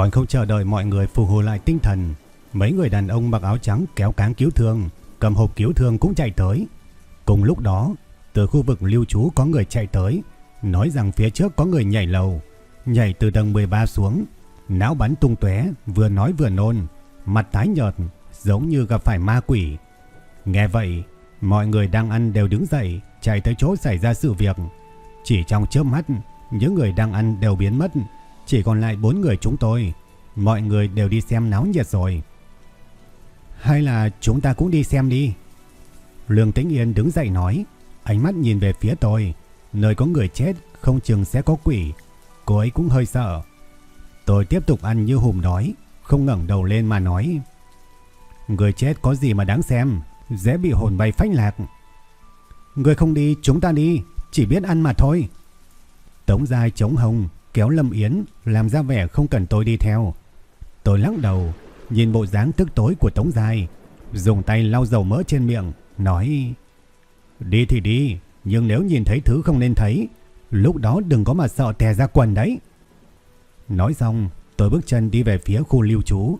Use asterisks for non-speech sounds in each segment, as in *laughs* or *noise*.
Còn không chờ đợi mọi người phục hồi lại tinh thần, mấy người đàn ông mặc áo trắng kéo cáng cứu thương, cầm hộp cứu thương cũng chạy tới. Cùng lúc đó, từ khu vực lưu trú có người chạy tới, nói rằng phía trước có người nhảy lầu, nhảy từ tầng 13 xuống, não bắn tung tóe, vừa nói vừa nôn, mặt tái nhợt, giống như gặp phải ma quỷ. Nghe vậy, mọi người đang ăn đều đứng dậy, chạy tới chỗ xảy ra sự việc. Chỉ trong chớp mắt, những người đang ăn đều biến mất, chỉ còn lại bốn người chúng tôi. Mọi người đều đi xem náo nhiệt rồi. Hay là chúng ta cũng đi xem đi. Lương Tĩnh Yên đứng dậy nói. Ánh mắt nhìn về phía tôi. Nơi có người chết, không chừng sẽ có quỷ. Cô ấy cũng hơi sợ. Tôi tiếp tục ăn như hùm đói. Không ngẩng đầu lên mà nói. Người chết có gì mà đáng xem. Dễ bị hồn bay phách lạc. Người không đi, chúng ta đi. Chỉ biết ăn mà thôi. Tống dài chống hồng kéo Lâm Yến làm ra vẻ không cần tôi đi theo. Tôi lắc đầu, nhìn bộ dáng tức tối của Tống Giai, dùng tay lau dầu mỡ trên miệng, nói Đi thì đi, nhưng nếu nhìn thấy thứ không nên thấy, lúc đó đừng có mà sợ tè ra quần đấy. Nói xong, tôi bước chân đi về phía khu lưu trú.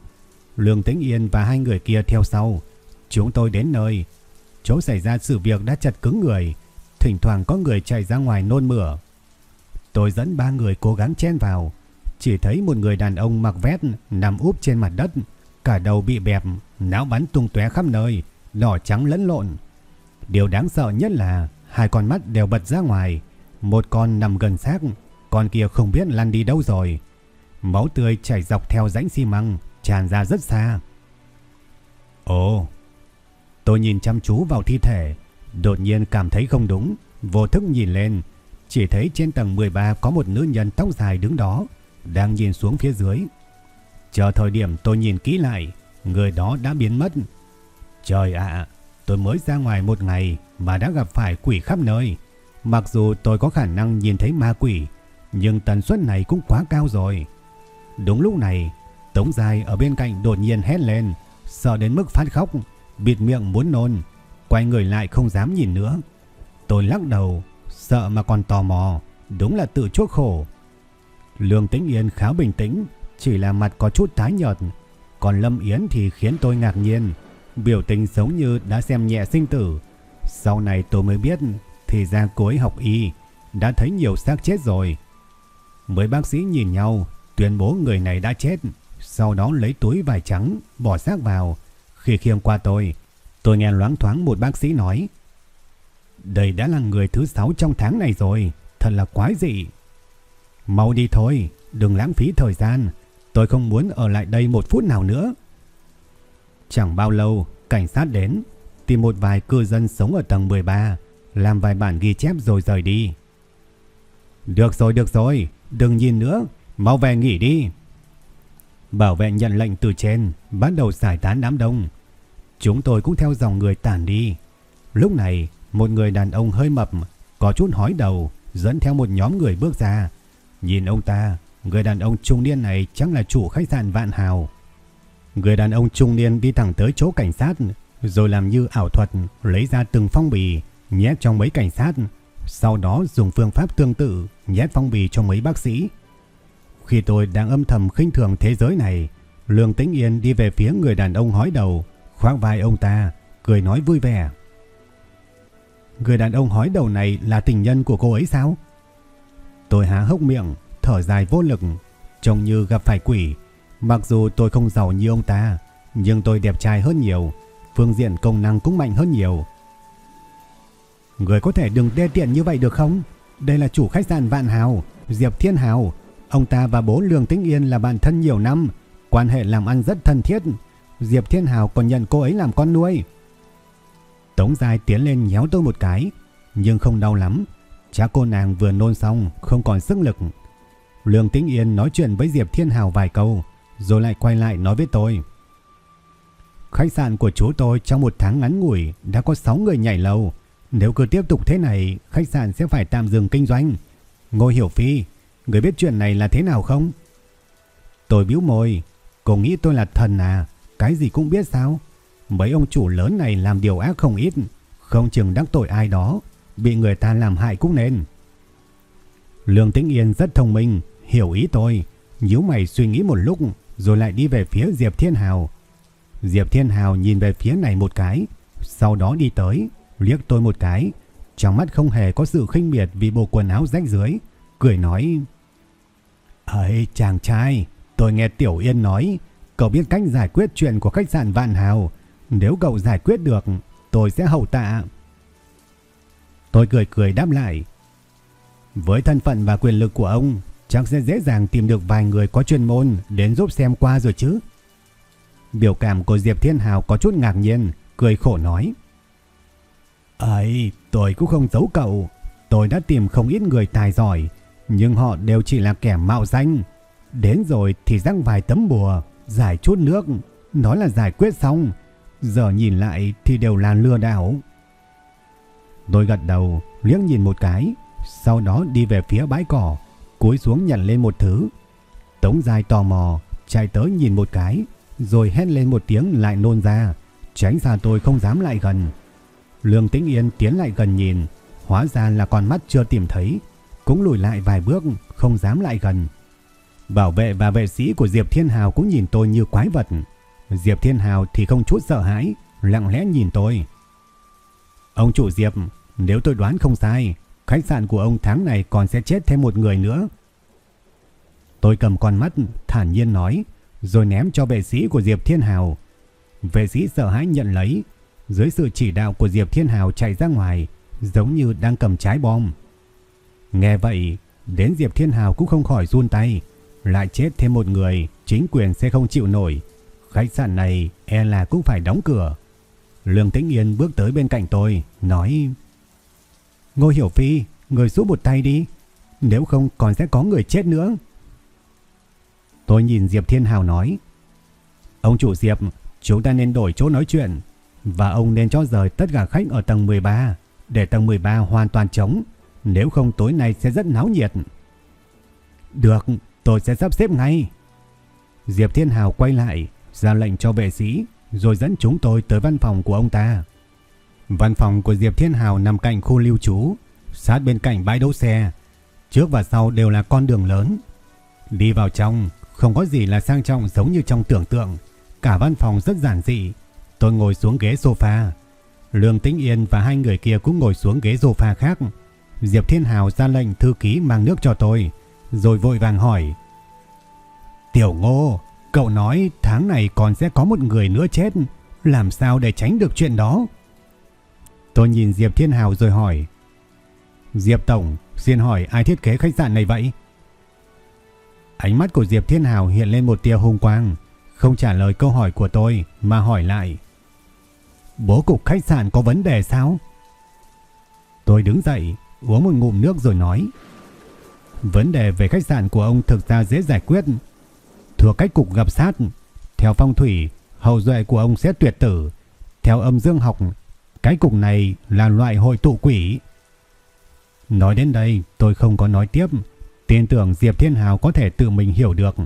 Lương Tĩnh Yên và hai người kia theo sau. Chúng tôi đến nơi. Chỗ xảy ra sự việc đã chặt cứng người. Thỉnh thoảng có người chạy ra ngoài nôn mửa. Tôi dẫn ba người cố gắng chen vào. Chỉ thấy một người đàn ông mặc vest nằm úp trên mặt đất. Cả đầu bị bẹp, não bắn tung tóe khắp nơi, đỏ trắng lẫn lộn. Điều đáng sợ nhất là hai con mắt đều bật ra ngoài. Một con nằm gần xác, con kia không biết lăn đi đâu rồi. Máu tươi chảy dọc theo rãnh xi măng, tràn ra rất xa. Ồ, tôi nhìn chăm chú vào thi thể, đột nhiên cảm thấy không đúng, vô thức nhìn lên, chỉ thấy trên tầng 13 có một nữ nhân tóc dài đứng đó, đang nhìn xuống phía dưới. Chờ thời điểm tôi nhìn kỹ lại, người đó đã biến mất. Trời ạ, tôi mới ra ngoài một ngày mà đã gặp phải quỷ khắp nơi. Mặc dù tôi có khả năng nhìn thấy ma quỷ, nhưng tần suất này cũng quá cao rồi. Đúng lúc này, Tống Dài ở bên cạnh đột nhiên hét lên, sợ đến mức phát khóc, bịt miệng muốn nôn, quay người lại không dám nhìn nữa. Tôi lắc đầu, Sợ mà còn tò mò, đúng là tự chuốc khổ. Lương Tĩnh Yên khá bình tĩnh, chỉ là mặt có chút tái nhợt. Còn Lâm Yến thì khiến tôi ngạc nhiên, biểu tình giống như đã xem nhẹ sinh tử. Sau này tôi mới biết, thì ra cô ấy học y, đã thấy nhiều xác chết rồi. Mấy bác sĩ nhìn nhau, tuyên bố người này đã chết, sau đó lấy túi vải trắng, bỏ xác vào. Khi khiêng qua tôi, tôi nghe loáng thoáng một bác sĩ nói, đây đã là người thứ sáu trong tháng này rồi, thật là quái dị. Mau đi thôi, đừng lãng phí thời gian, tôi không muốn ở lại đây một phút nào nữa. Chẳng bao lâu, cảnh sát đến, tìm một vài cư dân sống ở tầng 13, làm vài bản ghi chép rồi rời đi. Được rồi, được rồi, đừng nhìn nữa, mau về nghỉ đi. Bảo vệ nhận lệnh từ trên, bắt đầu giải tán đám đông. Chúng tôi cũng theo dòng người tản đi. Lúc này, một người đàn ông hơi mập, có chút hói đầu, dẫn theo một nhóm người bước ra. Nhìn ông ta, người đàn ông trung niên này chắc là chủ khách sạn Vạn Hào. Người đàn ông trung niên đi thẳng tới chỗ cảnh sát, rồi làm như ảo thuật, lấy ra từng phong bì, nhét trong mấy cảnh sát. Sau đó dùng phương pháp tương tự, nhét phong bì cho mấy bác sĩ. Khi tôi đang âm thầm khinh thường thế giới này, Lương Tĩnh Yên đi về phía người đàn ông hói đầu, khoác vai ông ta, cười nói vui vẻ. Người đàn ông hói đầu này là tình nhân của cô ấy sao? Tôi há hốc miệng, thở dài vô lực, trông như gặp phải quỷ. Mặc dù tôi không giàu như ông ta, nhưng tôi đẹp trai hơn nhiều, phương diện công năng cũng mạnh hơn nhiều. Người có thể đừng đe tiện như vậy được không? Đây là chủ khách sạn Vạn Hào, Diệp Thiên Hào. Ông ta và bố Lương Tĩnh Yên là bạn thân nhiều năm, quan hệ làm ăn rất thân thiết. Diệp Thiên Hào còn nhận cô ấy làm con nuôi. Tống Giai tiến lên nhéo tôi một cái, nhưng không đau lắm. Chắc cô nàng vừa nôn xong, không còn sức lực. Lương Tĩnh Yên nói chuyện với Diệp Thiên Hào vài câu, rồi lại quay lại nói với tôi. Khách sạn của chú tôi trong một tháng ngắn ngủi đã có 6 người nhảy lầu. Nếu cứ tiếp tục thế này, khách sạn sẽ phải tạm dừng kinh doanh. Ngô Hiểu Phi, người biết chuyện này là thế nào không? Tôi biếu môi, cô nghĩ tôi là thần à, cái gì cũng biết sao? Mấy ông chủ lớn này làm điều ác không ít, không chừng đắc tội ai đó, bị người ta làm hại cũng nên. Lương Tĩnh Yên rất thông minh, hiểu ý tôi, nhíu mày suy nghĩ một lúc rồi lại đi về phía Diệp Thiên Hào. Diệp Thiên Hào nhìn về phía này một cái, sau đó đi tới, liếc tôi một cái, trong mắt không hề có sự khinh miệt vì bộ quần áo rách dưới, cười nói: "Ấy chàng trai, tôi nghe Tiểu Yên nói, cậu biết cách giải quyết chuyện của khách sạn Vạn Hào, nếu cậu giải quyết được, tôi sẽ hậu tạ." Tôi cười cười đáp lại: "Với thân phận và quyền lực của ông, chắc sẽ dễ dàng tìm được vài người có chuyên môn đến giúp xem qua rồi chứ." Biểu cảm của Diệp Thiên Hào có chút ngạc nhiên, cười khổ nói: "Ấy, tôi cũng không giấu cậu, tôi đã tìm không ít người tài giỏi, nhưng họ đều chỉ là kẻ mạo danh. Đến rồi thì răng vài tấm bùa, giải chút nước, nói là giải quyết xong, giờ nhìn lại thì đều là lừa đảo." Tôi gật đầu, liếc nhìn một cái, sau đó đi về phía bãi cỏ, cúi xuống nhặt lên một thứ. Tống Dài tò mò, chạy tới nhìn một cái, rồi hét lên một tiếng lại nôn ra, tránh xa tôi không dám lại gần. Lương Tĩnh Yên tiến lại gần nhìn, hóa ra là con mắt chưa tìm thấy, cũng lùi lại vài bước, không dám lại gần. Bảo vệ và vệ sĩ của Diệp Thiên Hào cũng nhìn tôi như quái vật. Diệp Thiên Hào thì không chút sợ hãi, lặng lẽ nhìn tôi. Ông chủ Diệp, nếu tôi đoán không sai, khách sạn của ông tháng này còn sẽ chết thêm một người nữa. Tôi cầm con mắt, thản nhiên nói, rồi ném cho vệ sĩ của Diệp Thiên Hào. Vệ sĩ sợ hãi nhận lấy, dưới sự chỉ đạo của Diệp Thiên Hào chạy ra ngoài, giống như đang cầm trái bom. Nghe vậy, đến Diệp Thiên Hào cũng không khỏi run tay, lại chết thêm một người, chính quyền sẽ không chịu nổi. Khách sạn này e là cũng phải đóng cửa. Lương Tĩnh Yên bước tới bên cạnh tôi, nói Ngô Hiểu Phi, người giúp một tay đi, nếu không còn sẽ có người chết nữa. Tôi nhìn Diệp Thiên Hào nói Ông chủ Diệp Chúng ta nên đổi chỗ nói chuyện Và ông nên cho rời tất cả khách ở tầng 13 Để tầng 13 hoàn toàn trống Nếu không tối nay sẽ rất náo nhiệt Được Tôi sẽ sắp xếp ngay Diệp Thiên Hào quay lại ra lệnh cho vệ sĩ Rồi dẫn chúng tôi tới văn phòng của ông ta Văn phòng của Diệp Thiên Hào nằm cạnh khu lưu trú Sát bên cạnh bãi đỗ xe Trước và sau đều là con đường lớn Đi vào trong không có gì là sang trọng giống như trong tưởng tượng. Cả văn phòng rất giản dị. Tôi ngồi xuống ghế sofa. Lương Tĩnh Yên và hai người kia cũng ngồi xuống ghế sofa khác. Diệp Thiên Hào ra lệnh thư ký mang nước cho tôi. Rồi vội vàng hỏi. Tiểu ngô, cậu nói tháng này còn sẽ có một người nữa chết. Làm sao để tránh được chuyện đó? Tôi nhìn Diệp Thiên Hào rồi hỏi. Diệp Tổng, xin hỏi ai thiết kế khách sạn này vậy? Ánh mắt của Diệp Thiên Hào hiện lên một tia hung quang, không trả lời câu hỏi của tôi mà hỏi lại. Bố cục khách sạn có vấn đề sao? Tôi đứng dậy, uống một ngụm nước rồi nói. Vấn đề về khách sạn của ông thực ra dễ giải quyết. Thừa cách cục gặp sát, theo phong thủy, hậu duệ của ông sẽ tuyệt tử. Theo âm dương học, cái cục này là loại hội tụ quỷ. Nói đến đây, tôi không có nói tiếp, Tin tưởng Diệp Thiên Hào có thể tự mình hiểu được.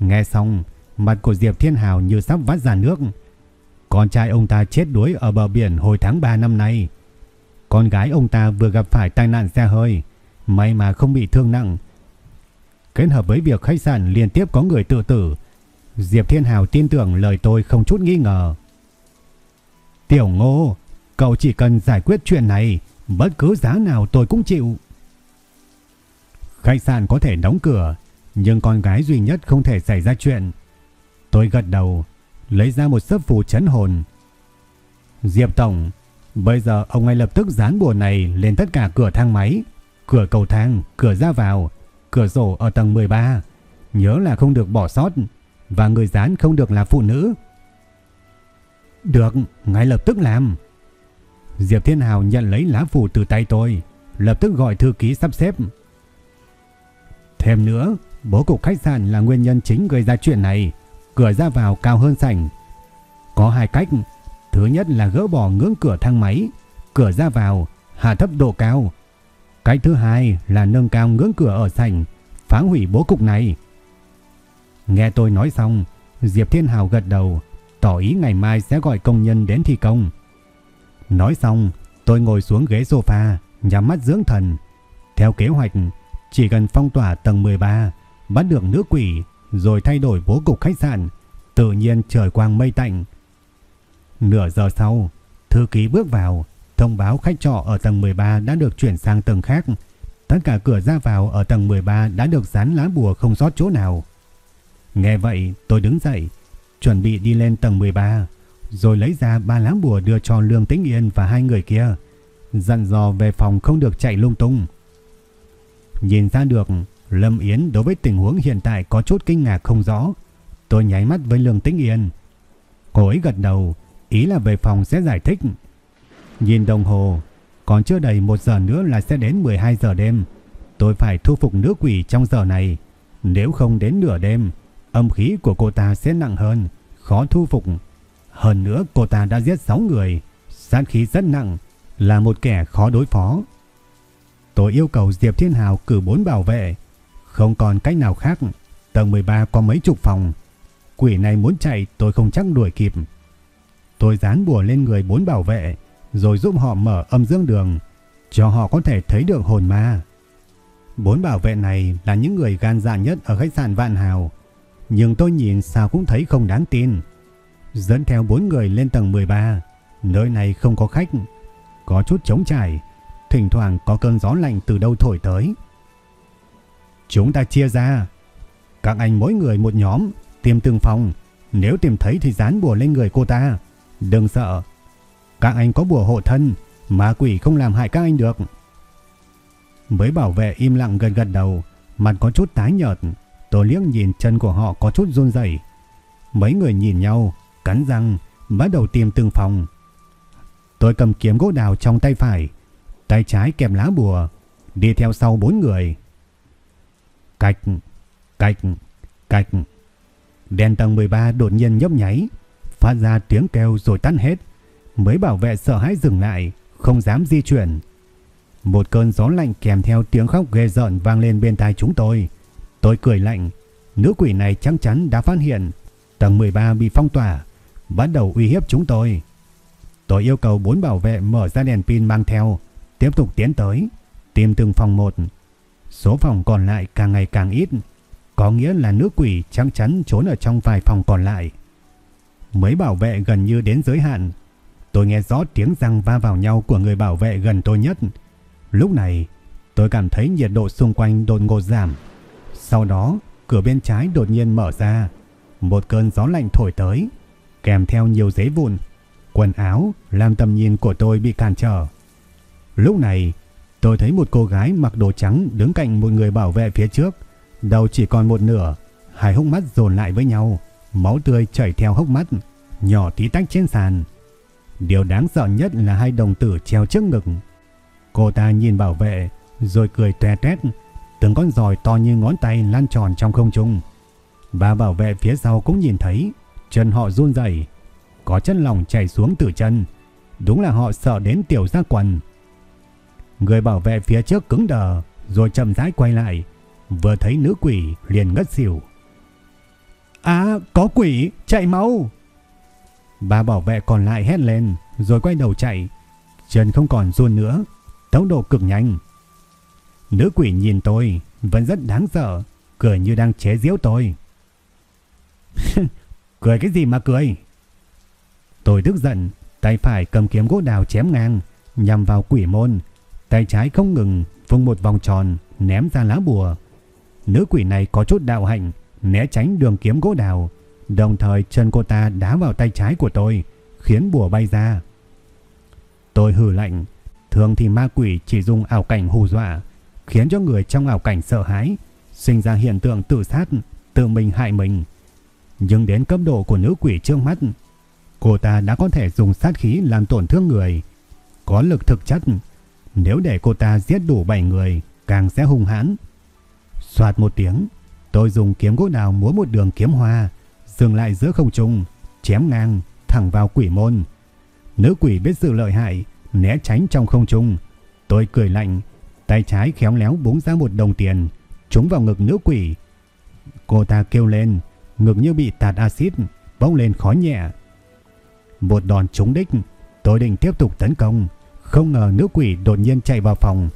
Nghe xong, mặt của Diệp Thiên Hào như sắp vắt ra nước. Con trai ông ta chết đuối ở bờ biển hồi tháng 3 năm nay. Con gái ông ta vừa gặp phải tai nạn xe hơi, may mà không bị thương nặng. Kết hợp với việc khách sạn liên tiếp có người tự tử, Diệp Thiên Hào tin tưởng lời tôi không chút nghi ngờ. Tiểu Ngô, cậu chỉ cần giải quyết chuyện này, bất cứ giá nào tôi cũng chịu. Khách sạn có thể đóng cửa, nhưng con gái duy nhất không thể xảy ra chuyện. Tôi gật đầu, lấy ra một sấp phù chấn hồn. Diệp Tổng, bây giờ ông ngay lập tức dán bùa này lên tất cả cửa thang máy, cửa cầu thang, cửa ra vào, cửa sổ ở tầng 13. Nhớ là không được bỏ sót, và người dán không được là phụ nữ. Được, ngay lập tức làm. Diệp Thiên Hào nhận lấy lá phù từ tay tôi, lập tức gọi thư ký sắp xếp. Thêm nữa, bố cục khách sạn là nguyên nhân chính gây ra chuyện này, cửa ra vào cao hơn sảnh. Có hai cách, thứ nhất là gỡ bỏ ngưỡng cửa thang máy, cửa ra vào, hạ thấp độ cao. Cách thứ hai là nâng cao ngưỡng cửa ở sảnh, phá hủy bố cục này. Nghe tôi nói xong, Diệp Thiên Hào gật đầu, tỏ ý ngày mai sẽ gọi công nhân đến thi công. Nói xong, tôi ngồi xuống ghế sofa, nhắm mắt dưỡng thần. Theo kế hoạch, chỉ cần phong tỏa tầng 13, bắt được nữ quỷ, rồi thay đổi bố cục khách sạn, tự nhiên trời quang mây tạnh. Nửa giờ sau, thư ký bước vào, thông báo khách trọ ở tầng 13 đã được chuyển sang tầng khác. Tất cả cửa ra vào ở tầng 13 đã được dán lá bùa không sót chỗ nào. Nghe vậy, tôi đứng dậy, chuẩn bị đi lên tầng 13, rồi lấy ra ba lá bùa đưa cho Lương Tĩnh Yên và hai người kia, dặn dò về phòng không được chạy lung tung. Nhìn ra được, Lâm Yến đối với tình huống hiện tại có chút kinh ngạc không rõ. Tôi nháy mắt với Lương Tĩnh Yên. Cô ấy gật đầu, ý là về phòng sẽ giải thích. Nhìn đồng hồ, còn chưa đầy một giờ nữa là sẽ đến 12 giờ đêm. Tôi phải thu phục nữ quỷ trong giờ này. Nếu không đến nửa đêm, âm khí của cô ta sẽ nặng hơn, khó thu phục. Hơn nữa cô ta đã giết 6 người, sát khí rất nặng, là một kẻ khó đối phó. Tôi yêu cầu Diệp Thiên Hào cử 4 bảo vệ, không còn cách nào khác, tầng 13 có mấy chục phòng. Quỷ này muốn chạy tôi không chắc đuổi kịp. Tôi dán bùa lên người bốn bảo vệ, rồi giúp họ mở âm dương đường, cho họ có thể thấy được hồn ma. Bốn bảo vệ này là những người gan dạ nhất ở khách sạn Vạn Hào, nhưng tôi nhìn sao cũng thấy không đáng tin. Dẫn theo bốn người lên tầng 13, nơi này không có khách, có chút trống trải, thỉnh thoảng có cơn gió lạnh từ đâu thổi tới. Chúng ta chia ra, các anh mỗi người một nhóm, tìm từng phòng, nếu tìm thấy thì dán bùa lên người cô ta, đừng sợ. Các anh có bùa hộ thân, ma quỷ không làm hại các anh được. Với bảo vệ im lặng gần gật đầu, mặt có chút tái nhợt, tôi liếc nhìn chân của họ có chút run rẩy. Mấy người nhìn nhau, cắn răng, bắt đầu tìm từng phòng. Tôi cầm kiếm gỗ đào trong tay phải, tay trái kèm lá bùa, đi theo sau bốn người. Cạch, cạch, cạch. Đèn tầng 13 đột nhiên nhấp nháy, phát ra tiếng kêu rồi tắt hết. Mới bảo vệ sợ hãi dừng lại, không dám di chuyển. Một cơn gió lạnh kèm theo tiếng khóc ghê rợn vang lên bên tai chúng tôi. Tôi cười lạnh, nữ quỷ này chắc chắn đã phát hiện tầng 13 bị phong tỏa, bắt đầu uy hiếp chúng tôi. Tôi yêu cầu bốn bảo vệ mở ra đèn pin mang theo, tiếp tục tiến tới, tìm từng phòng một. Số phòng còn lại càng ngày càng ít, có nghĩa là nữ quỷ chắc chắn trốn ở trong vài phòng còn lại. Mấy bảo vệ gần như đến giới hạn, tôi nghe rõ tiếng răng va vào nhau của người bảo vệ gần tôi nhất. Lúc này, tôi cảm thấy nhiệt độ xung quanh đột ngột giảm. Sau đó, cửa bên trái đột nhiên mở ra, một cơn gió lạnh thổi tới, kèm theo nhiều giấy vụn, quần áo làm tầm nhìn của tôi bị cản trở. Lúc này, tôi thấy một cô gái mặc đồ trắng đứng cạnh một người bảo vệ phía trước, đầu chỉ còn một nửa, hai hốc mắt dồn lại với nhau, máu tươi chảy theo hốc mắt, nhỏ tí tách trên sàn. Điều đáng sợ nhất là hai đồng tử treo trước ngực. Cô ta nhìn bảo vệ, rồi cười toe toét, từng con giòi to như ngón tay lan tròn trong không trung. Và bảo vệ phía sau cũng nhìn thấy, chân họ run rẩy, có chân lòng chảy xuống từ chân. Đúng là họ sợ đến tiểu ra quần. Người bảo vệ phía trước cứng đờ, rồi chậm rãi quay lại, vừa thấy nữ quỷ liền ngất xỉu. À, có quỷ, chạy mau! Ba bảo vệ còn lại hét lên, rồi quay đầu chạy. Chân không còn run nữa, tốc độ cực nhanh. Nữ quỷ nhìn tôi, vẫn rất đáng sợ, cười như đang chế giễu tôi. *laughs* cười cái gì mà cười? Tôi tức giận, tay phải cầm kiếm gỗ đào chém ngang, nhằm vào quỷ môn. Tay trái không ngừng, vung một vòng tròn, ném ra lá bùa. Nữ quỷ này có chút đạo hạnh, né tránh đường kiếm gỗ đào. Đồng thời chân cô ta đá vào tay trái của tôi, khiến bùa bay ra. Tôi hừ lạnh, thường thì ma quỷ chỉ dùng ảo cảnh hù dọa, khiến cho người trong ảo cảnh sợ hãi, sinh ra hiện tượng tự sát, tự mình hại mình. Nhưng đến cấp độ của nữ quỷ trước mắt, Cô ta đã có thể dùng sát khí làm tổn thương người. Có lực thực chất. Nếu để cô ta giết đủ 7 người, càng sẽ hung hãn. Xoạt một tiếng, tôi dùng kiếm gỗ đào múa một đường kiếm hoa, dừng lại giữa không trung, chém ngang, thẳng vào quỷ môn. Nữ quỷ biết sự lợi hại, né tránh trong không trung. Tôi cười lạnh, tay trái khéo léo búng ra một đồng tiền, trúng vào ngực nữ quỷ. Cô ta kêu lên, ngực như bị tạt axit, bốc lên khói nhẹ. Một đòn trúng đích, tôi định tiếp tục tấn công, không ngờ nữ quỷ đột nhiên chạy vào phòng.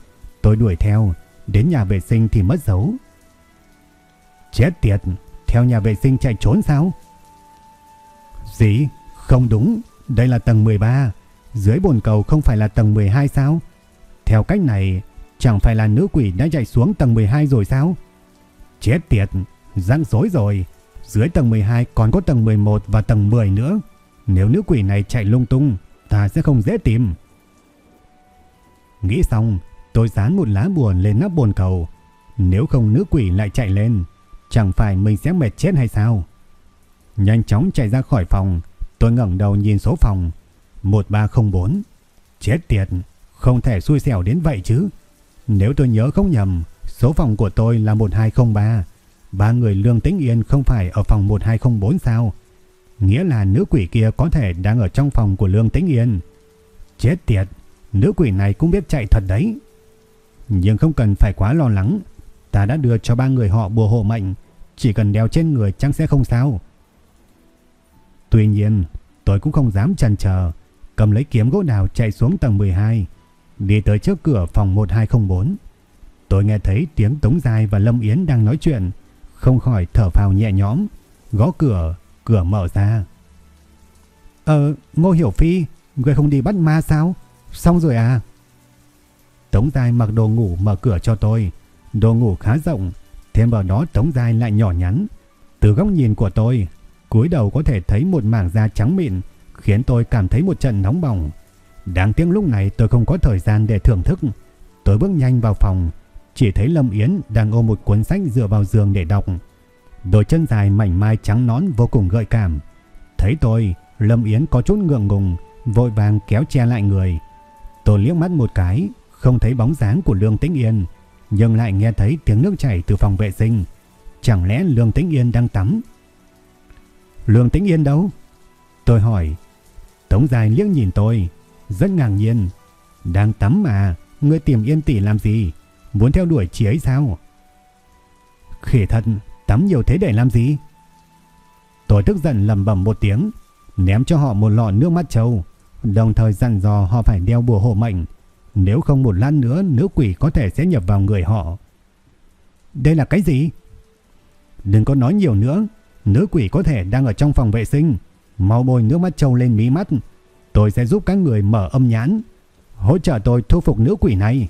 Tôi đuổi theo, đến nhà vệ sinh thì mất dấu. Chết tiệt, theo nhà vệ sinh chạy trốn sao? Gì? Không đúng, đây là tầng 13, dưới bồn cầu không phải là tầng 12 sao? Theo cách này, chẳng phải là nữ quỷ đã chạy xuống tầng 12 rồi sao? Chết tiệt, răng rối rồi. Dưới tầng 12 còn có tầng 11 và tầng 10 nữa. Nếu nữ quỷ này chạy lung tung, ta sẽ không dễ tìm. Nghĩ xong, tôi dán một lá buồn lên nắp bồn cầu. Nếu không nữ quỷ lại chạy lên, chẳng phải mình sẽ mệt chết hay sao? Nhanh chóng chạy ra khỏi phòng, tôi ngẩng đầu nhìn số phòng 1304. Chết tiệt, không thể xui xẻo đến vậy chứ. Nếu tôi nhớ không nhầm, số phòng của tôi là 1203. Ba người Lương Tĩnh Yên không phải ở phòng 1204 sao? Nghĩa là nữ quỷ kia có thể đang ở trong phòng của Lương Tĩnh Yên. Chết tiệt, nữ quỷ này cũng biết chạy thật đấy. Nhưng không cần phải quá lo lắng. Ta đã đưa cho ba người họ bùa hộ mệnh. Chỉ cần đeo trên người chắc sẽ không sao. Tuy nhiên, tôi cũng không dám chần chờ, cầm lấy kiếm gỗ đào chạy xuống tầng 12, đi tới trước cửa phòng 1204. Tôi nghe thấy tiếng Tống Dài và Lâm Yến đang nói chuyện, không khỏi thở phào nhẹ nhõm, gõ cửa, cửa mở ra. Ờ, Ngô Hiểu Phi, người không đi bắt ma sao? Xong rồi à? Tống Giai mặc đồ ngủ mở cửa cho tôi, đồ ngủ khá rộng, thêm vào đó Tống Dài lại nhỏ nhắn. Từ góc nhìn của tôi, cúi đầu có thể thấy một mảng da trắng mịn, khiến tôi cảm thấy một trận nóng bỏng. Đáng tiếc lúc này tôi không có thời gian để thưởng thức. Tôi bước nhanh vào phòng, chỉ thấy Lâm Yến đang ôm một cuốn sách dựa vào giường để đọc. Đôi chân dài mảnh mai trắng nón vô cùng gợi cảm. Thấy tôi, Lâm Yến có chút ngượng ngùng, vội vàng kéo che lại người. Tôi liếc mắt một cái, không thấy bóng dáng của Lương Tĩnh Yên, nhưng lại nghe thấy tiếng nước chảy từ phòng vệ sinh. Chẳng lẽ Lương Tĩnh Yên đang tắm? Lương Tĩnh Yên đâu? Tôi hỏi. Tống dài liếc nhìn tôi, rất ngạc nhiên. Đang tắm mà, ngươi tìm Yên tỷ làm gì? Muốn theo đuổi chị ấy sao? Khỉ thật, tắm nhiều thế để làm gì? Tôi tức giận lầm bầm một tiếng, ném cho họ một lọ nước mắt trâu, đồng thời dặn dò họ phải đeo bùa hộ mệnh. Nếu không một lát nữa nữ quỷ có thể sẽ nhập vào người họ. Đây là cái gì? Đừng có nói nhiều nữa, nữ quỷ có thể đang ở trong phòng vệ sinh. Mau bôi nước mắt trâu lên mí mắt, tôi sẽ giúp các người mở âm nhãn, hỗ trợ tôi thu phục nữ quỷ này.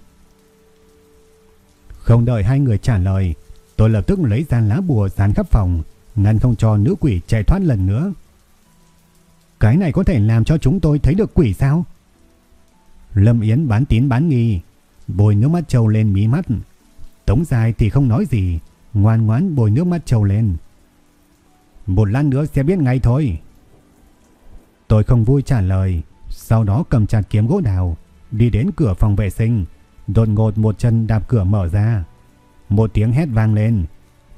Không đợi hai người trả lời, tôi lập tức lấy ra lá bùa dán khắp phòng, ngăn không cho nữ quỷ chạy thoát lần nữa. Cái này có thể làm cho chúng tôi thấy được quỷ sao? Lâm Yến bán tín bán nghi, bôi nước mắt trâu lên mí mắt. Tống dài thì không nói gì, ngoan ngoãn bôi nước mắt trâu lên. Một lát nữa sẽ biết ngay thôi. Tôi không vui trả lời, sau đó cầm chặt kiếm gỗ đào, đi đến cửa phòng vệ sinh, đột ngột một chân đạp cửa mở ra. Một tiếng hét vang lên.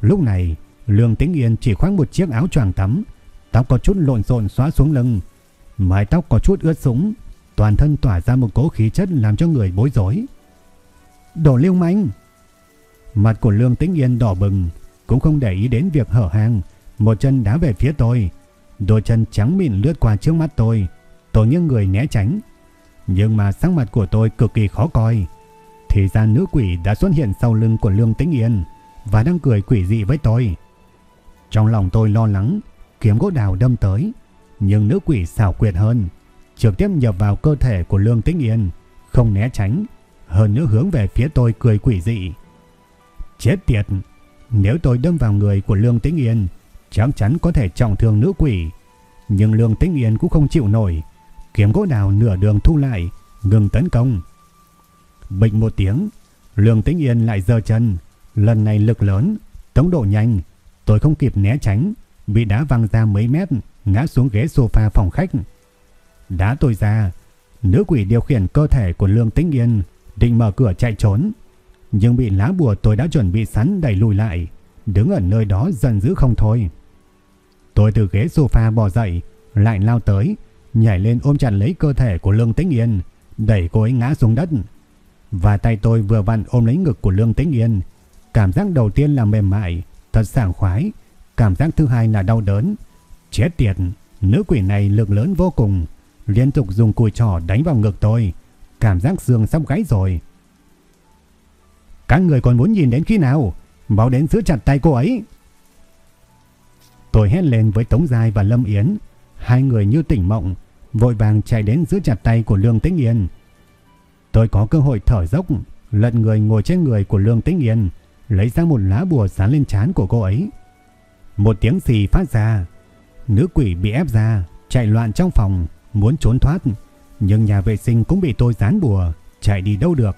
Lúc này, Lương Tĩnh Yên chỉ khoác một chiếc áo choàng tắm, tóc có chút lộn xộn xóa xuống lưng, mái tóc có chút ướt sũng, toàn thân tỏa ra một cỗ khí chất làm cho người bối rối. Đồ lưu manh! Mặt của Lương Tĩnh Yên đỏ bừng, cũng không để ý đến việc hở hàng. một chân đá về phía tôi. Đôi chân trắng mịn lướt qua trước mắt tôi, tôi như người né tránh. Nhưng mà sắc mặt của tôi cực kỳ khó coi. Thì ra nữ quỷ đã xuất hiện sau lưng của Lương Tĩnh Yên và đang cười quỷ dị với tôi. Trong lòng tôi lo lắng, kiếm gỗ đào đâm tới, nhưng nữ quỷ xảo quyệt hơn, trực tiếp nhập vào cơ thể của Lương Tĩnh Yên, không né tránh, hơn nữa hướng về phía tôi cười quỷ dị. Chết tiệt, nếu tôi đâm vào người của Lương Tĩnh Yên, chắc chắn có thể trọng thương nữ quỷ. Nhưng Lương Tĩnh Yên cũng không chịu nổi, kiếm gỗ đào nửa đường thu lại, ngừng tấn công. Bịch một tiếng, Lương Tĩnh Yên lại giơ chân, lần này lực lớn, tốc độ nhanh, tôi không kịp né tránh, bị đá văng ra mấy mét, ngã xuống ghế sofa phòng khách. Đá tôi ra, nữ quỷ điều khiển cơ thể của Lương Tĩnh Yên, định mở cửa chạy trốn, nhưng bị lá bùa tôi đã chuẩn bị sẵn đẩy lùi lại, đứng ở nơi đó dần dữ không thôi. Tôi từ ghế sofa bò dậy, lại lao tới, nhảy lên ôm chặt lấy cơ thể của Lương Tĩnh Yên, đẩy cô ấy ngã xuống đất. Và tay tôi vừa vặn ôm lấy ngực của Lương Tĩnh Yên. Cảm giác đầu tiên là mềm mại, thật sảng khoái. Cảm giác thứ hai là đau đớn. Chết tiệt, nữ quỷ này lực lớn vô cùng. Liên tục dùng cùi trỏ đánh vào ngực tôi. Cảm giác xương sắp gãy rồi. Các người còn muốn nhìn đến khi nào? Bảo đến giữ chặt tay cô ấy. Tôi hét lên với Tống Giai và Lâm Yến. Hai người như tỉnh mộng, vội vàng chạy đến giữ chặt tay của Lương Tĩnh Yên. Tôi có cơ hội thở dốc, lật người ngồi trên người của Lương Tĩnh Yên, lấy ra một lá bùa dán lên trán của cô ấy. Một tiếng xì phát ra, nữ quỷ bị ép ra, chạy loạn trong phòng, muốn trốn thoát, nhưng nhà vệ sinh cũng bị tôi dán bùa, chạy đi đâu được.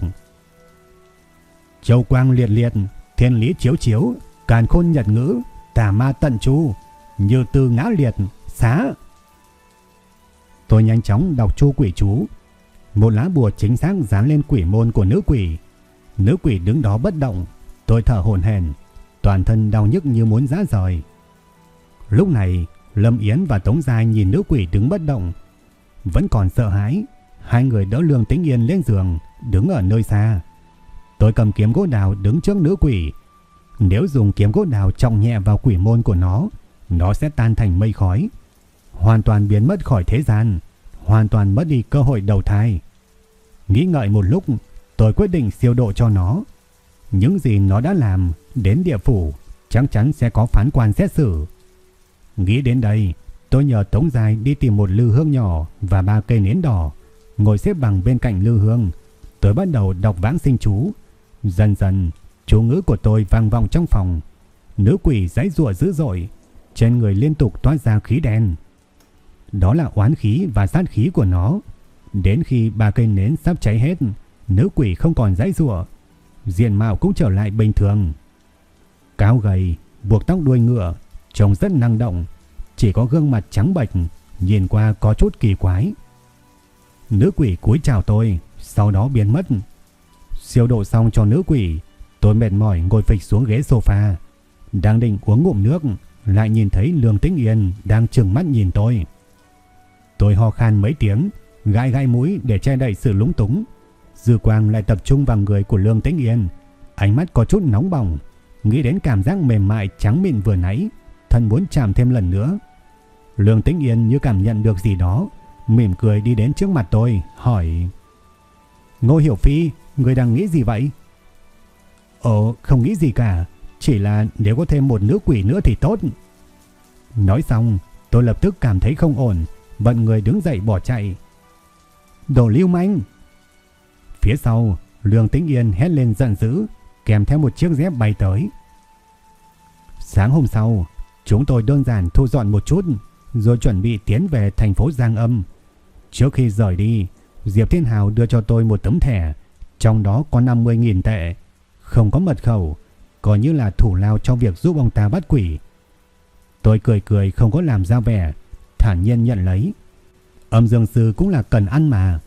Châu quang liệt liệt, thiên lý chiếu chiếu, càn khôn nhật ngữ, tà ma tận chu, như từ ngã liệt, xá. Tôi nhanh chóng đọc chu quỷ chú, một lá bùa chính xác dán lên quỷ môn của nữ quỷ. Nữ quỷ đứng đó bất động, tôi thở hổn hển, toàn thân đau nhức như muốn rã rời. Lúc này, Lâm Yến và Tống Giai nhìn nữ quỷ đứng bất động, vẫn còn sợ hãi, hai người đỡ Lương Tĩnh Yên lên giường, đứng ở nơi xa. Tôi cầm kiếm gỗ đào đứng trước nữ quỷ. Nếu dùng kiếm gỗ đào trọng nhẹ vào quỷ môn của nó, nó sẽ tan thành mây khói, hoàn toàn biến mất khỏi thế gian hoàn toàn mất đi cơ hội đầu thai. Nghĩ ngợi một lúc, tôi quyết định siêu độ cho nó. Những gì nó đã làm đến địa phủ chắc chắn sẽ có phán quan xét xử. Nghĩ đến đây, tôi nhờ Tống Dài đi tìm một lư hương nhỏ và ba cây nến đỏ, ngồi xếp bằng bên cạnh lư hương. Tôi bắt đầu đọc vãng sinh chú. Dần dần, chú ngữ của tôi vang vọng trong phòng. Nữ quỷ giãy giụa dữ dội, trên người liên tục toát ra khí đen. Đó là oán khí và sát khí của nó. Đến khi ba cây nến sắp cháy hết, nữ quỷ không còn dãy rủa, diện mạo cũng trở lại bình thường. Cao gầy, buộc tóc đuôi ngựa, trông rất năng động, chỉ có gương mặt trắng bệch, nhìn qua có chút kỳ quái. Nữ quỷ cúi chào tôi, sau đó biến mất. Siêu độ xong cho nữ quỷ, tôi mệt mỏi ngồi phịch xuống ghế sofa, đang định uống ngụm nước, lại nhìn thấy Lương Tĩnh Yên đang trừng mắt nhìn tôi. Tôi ho khan mấy tiếng, gãi gãi mũi để che đậy sự lúng túng. Dư quang lại tập trung vào người của Lương Tĩnh Yên. Ánh mắt có chút nóng bỏng, nghĩ đến cảm giác mềm mại trắng mịn vừa nãy, thân muốn chạm thêm lần nữa. Lương Tĩnh Yên như cảm nhận được gì đó, mỉm cười đi đến trước mặt tôi, hỏi Ngô Hiểu Phi, người đang nghĩ gì vậy? Ồ, không nghĩ gì cả, chỉ là nếu có thêm một nữ quỷ nữa thì tốt. Nói xong, tôi lập tức cảm thấy không ổn, bận người đứng dậy bỏ chạy. Đồ lưu manh! Phía sau, Lương Tĩnh Yên hét lên giận dữ, kèm theo một chiếc dép bay tới. Sáng hôm sau, chúng tôi đơn giản thu dọn một chút, rồi chuẩn bị tiến về thành phố Giang Âm. Trước khi rời đi, Diệp Thiên Hào đưa cho tôi một tấm thẻ, trong đó có 50.000 tệ, không có mật khẩu, coi như là thủ lao cho việc giúp ông ta bắt quỷ. Tôi cười cười không có làm ra vẻ, thản nhiên nhận lấy. Âm dương sư cũng là cần ăn mà.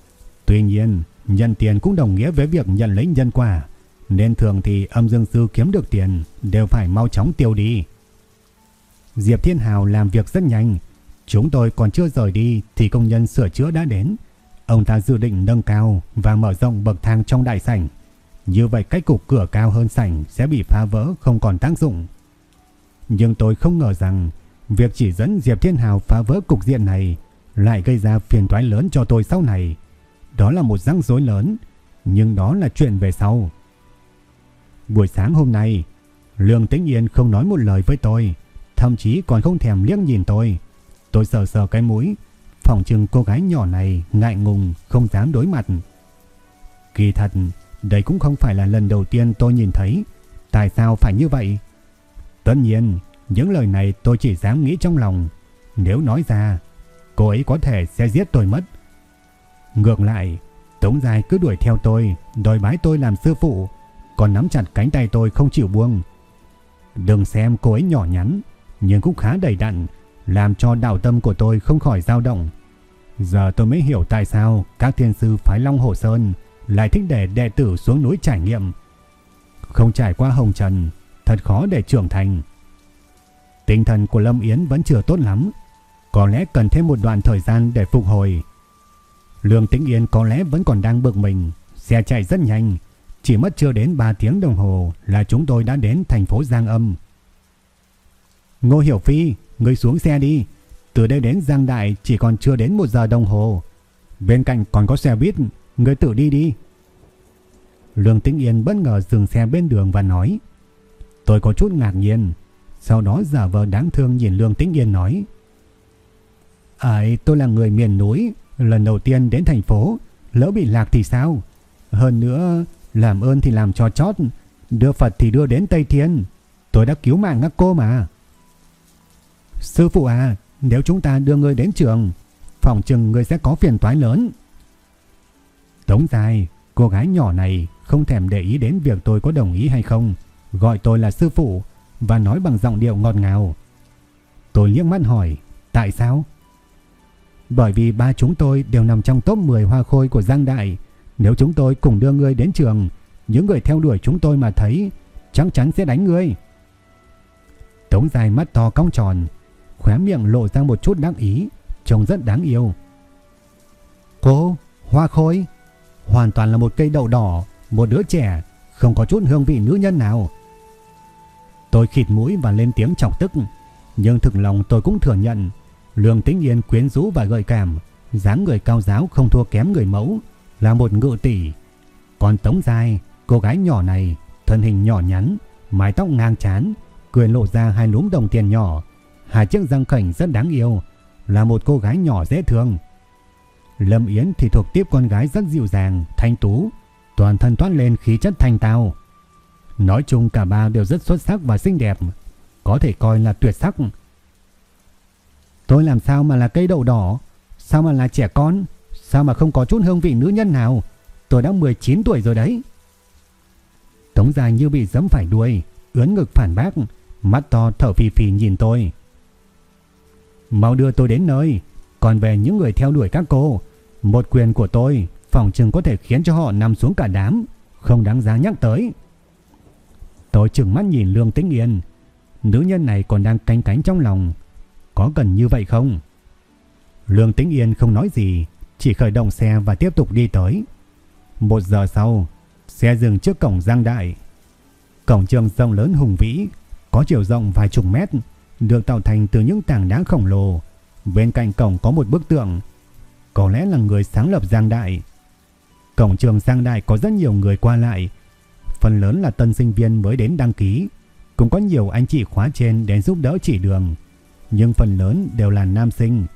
Tuy nhiên, nhận tiền cũng đồng nghĩa với việc nhận lấy nhân quả. Nên thường thì âm dương sư kiếm được tiền đều phải mau chóng tiêu đi. Diệp Thiên Hào làm việc rất nhanh. Chúng tôi còn chưa rời đi thì công nhân sửa chữa đã đến. Ông ta dự định nâng cao và mở rộng bậc thang trong đại sảnh. Như vậy cách cục cửa cao hơn sảnh sẽ bị phá vỡ không còn tác dụng. Nhưng tôi không ngờ rằng Việc chỉ dẫn Diệp Thiên Hào phá vỡ cục diện này lại gây ra phiền toái lớn cho tôi sau này. Đó là một rắc rối lớn, nhưng đó là chuyện về sau. Buổi sáng hôm nay, Lương Tĩnh Yên không nói một lời với tôi, thậm chí còn không thèm liếc nhìn tôi. Tôi sờ sờ cái mũi, phòng trừng cô gái nhỏ này ngại ngùng không dám đối mặt. Kỳ thật, đây cũng không phải là lần đầu tiên tôi nhìn thấy. Tại sao phải như vậy? Tất nhiên, những lời này tôi chỉ dám nghĩ trong lòng. Nếu nói ra, cô ấy có thể sẽ giết tôi mất. Ngược lại, Tống Giai cứ đuổi theo tôi, đòi bái tôi làm sư phụ, còn nắm chặt cánh tay tôi không chịu buông. Đừng xem cô ấy nhỏ nhắn, nhưng cũng khá đầy đặn, làm cho đạo tâm của tôi không khỏi dao động. Giờ tôi mới hiểu tại sao các thiên sư phái Long Hồ Sơn lại thích để đệ tử xuống núi trải nghiệm. Không trải qua hồng trần, thật khó để trưởng thành. Tinh thần của Lâm Yến vẫn chưa tốt lắm, có lẽ cần thêm một đoạn thời gian để phục hồi. Lương Tĩnh Yên có lẽ vẫn còn đang bực mình, xe chạy rất nhanh, chỉ mất chưa đến 3 tiếng đồng hồ là chúng tôi đã đến thành phố Giang Âm. Ngô Hiểu Phi, người xuống xe đi. Từ đây đến Giang Đại chỉ còn chưa đến 1 giờ đồng hồ. Bên cạnh còn có xe buýt, người tự đi đi. Lương Tĩnh Yên bất ngờ dừng xe bên đường và nói. Tôi có chút ngạc nhiên. Sau đó giả vờ đáng thương nhìn Lương Tĩnh Yên nói. Ấy, tôi là người miền núi, lần đầu tiên đến thành phố, lỡ bị lạc thì sao? Hơn nữa, làm ơn thì làm cho chót, đưa Phật thì đưa đến Tây Thiên. Tôi đã cứu mạng các cô mà. Sư phụ à, nếu chúng ta đưa ngươi đến trường, phòng chừng ngươi sẽ có phiền toái lớn. Tống dài, cô gái nhỏ này không thèm để ý đến việc tôi có đồng ý hay không, gọi tôi là sư phụ và nói bằng giọng điệu ngọt ngào. Tôi liếc mắt hỏi, tại sao? Bởi vì ba chúng tôi đều nằm trong top 10 hoa khôi của Giang Đại. Nếu chúng tôi cùng đưa ngươi đến trường, những người theo đuổi chúng tôi mà thấy, chắc chắn sẽ đánh ngươi. Tống dài mắt to cong tròn, khóe miệng lộ ra một chút đắc ý, trông rất đáng yêu. Cô, hoa khôi, hoàn toàn là một cây đậu đỏ, một đứa trẻ, không có chút hương vị nữ nhân nào. Tôi khịt mũi và lên tiếng chọc tức, nhưng thực lòng tôi cũng thừa nhận, Lương Tĩnh Yên quyến rũ và gợi cảm, dáng người cao giáo không thua kém người mẫu, là một ngự tỷ. Còn Tống Giai, cô gái nhỏ này, thân hình nhỏ nhắn, mái tóc ngang chán, cười lộ ra hai lúm đồng tiền nhỏ, hai chiếc răng khảnh rất đáng yêu, là một cô gái nhỏ dễ thương. Lâm Yến thì thuộc tiếp con gái rất dịu dàng, thanh tú, toàn thân toát lên khí chất thanh tao. Nói chung cả ba đều rất xuất sắc và xinh đẹp, có thể coi là tuyệt sắc. Tôi làm sao mà là cây đậu đỏ, sao mà là trẻ con, sao mà không có chút hương vị nữ nhân nào, tôi đã 19 tuổi rồi đấy. Tống dài như bị giẫm phải đuôi, ướn ngực phản bác, mắt to thở phì phì nhìn tôi. Mau đưa tôi đến nơi. Còn về những người theo đuổi các cô, Một quyền của tôi Phòng chừng có thể khiến cho họ nằm xuống cả đám, Không đáng giá nhắc tới. Tôi chừng mắt nhìn Lương Tĩnh Yên. Nữ nhân này còn đang canh cánh trong lòng. Có cần như vậy không? Lương Tĩnh Yên không nói gì, Chỉ khởi động xe và tiếp tục đi tới. Một giờ sau, Xe dừng trước cổng Giang Đại. Cổng trường rộng lớn hùng vĩ, Có chiều rộng vài chục mét được tạo thành từ những tảng đá khổng lồ. Bên cạnh cổng có một bức tượng, có lẽ là người sáng lập Giang Đại. Cổng trường Giang Đại có rất nhiều người qua lại, phần lớn là tân sinh viên mới đến đăng ký, cũng có nhiều anh chị khóa trên đến giúp đỡ chỉ đường, nhưng phần lớn đều là nam sinh.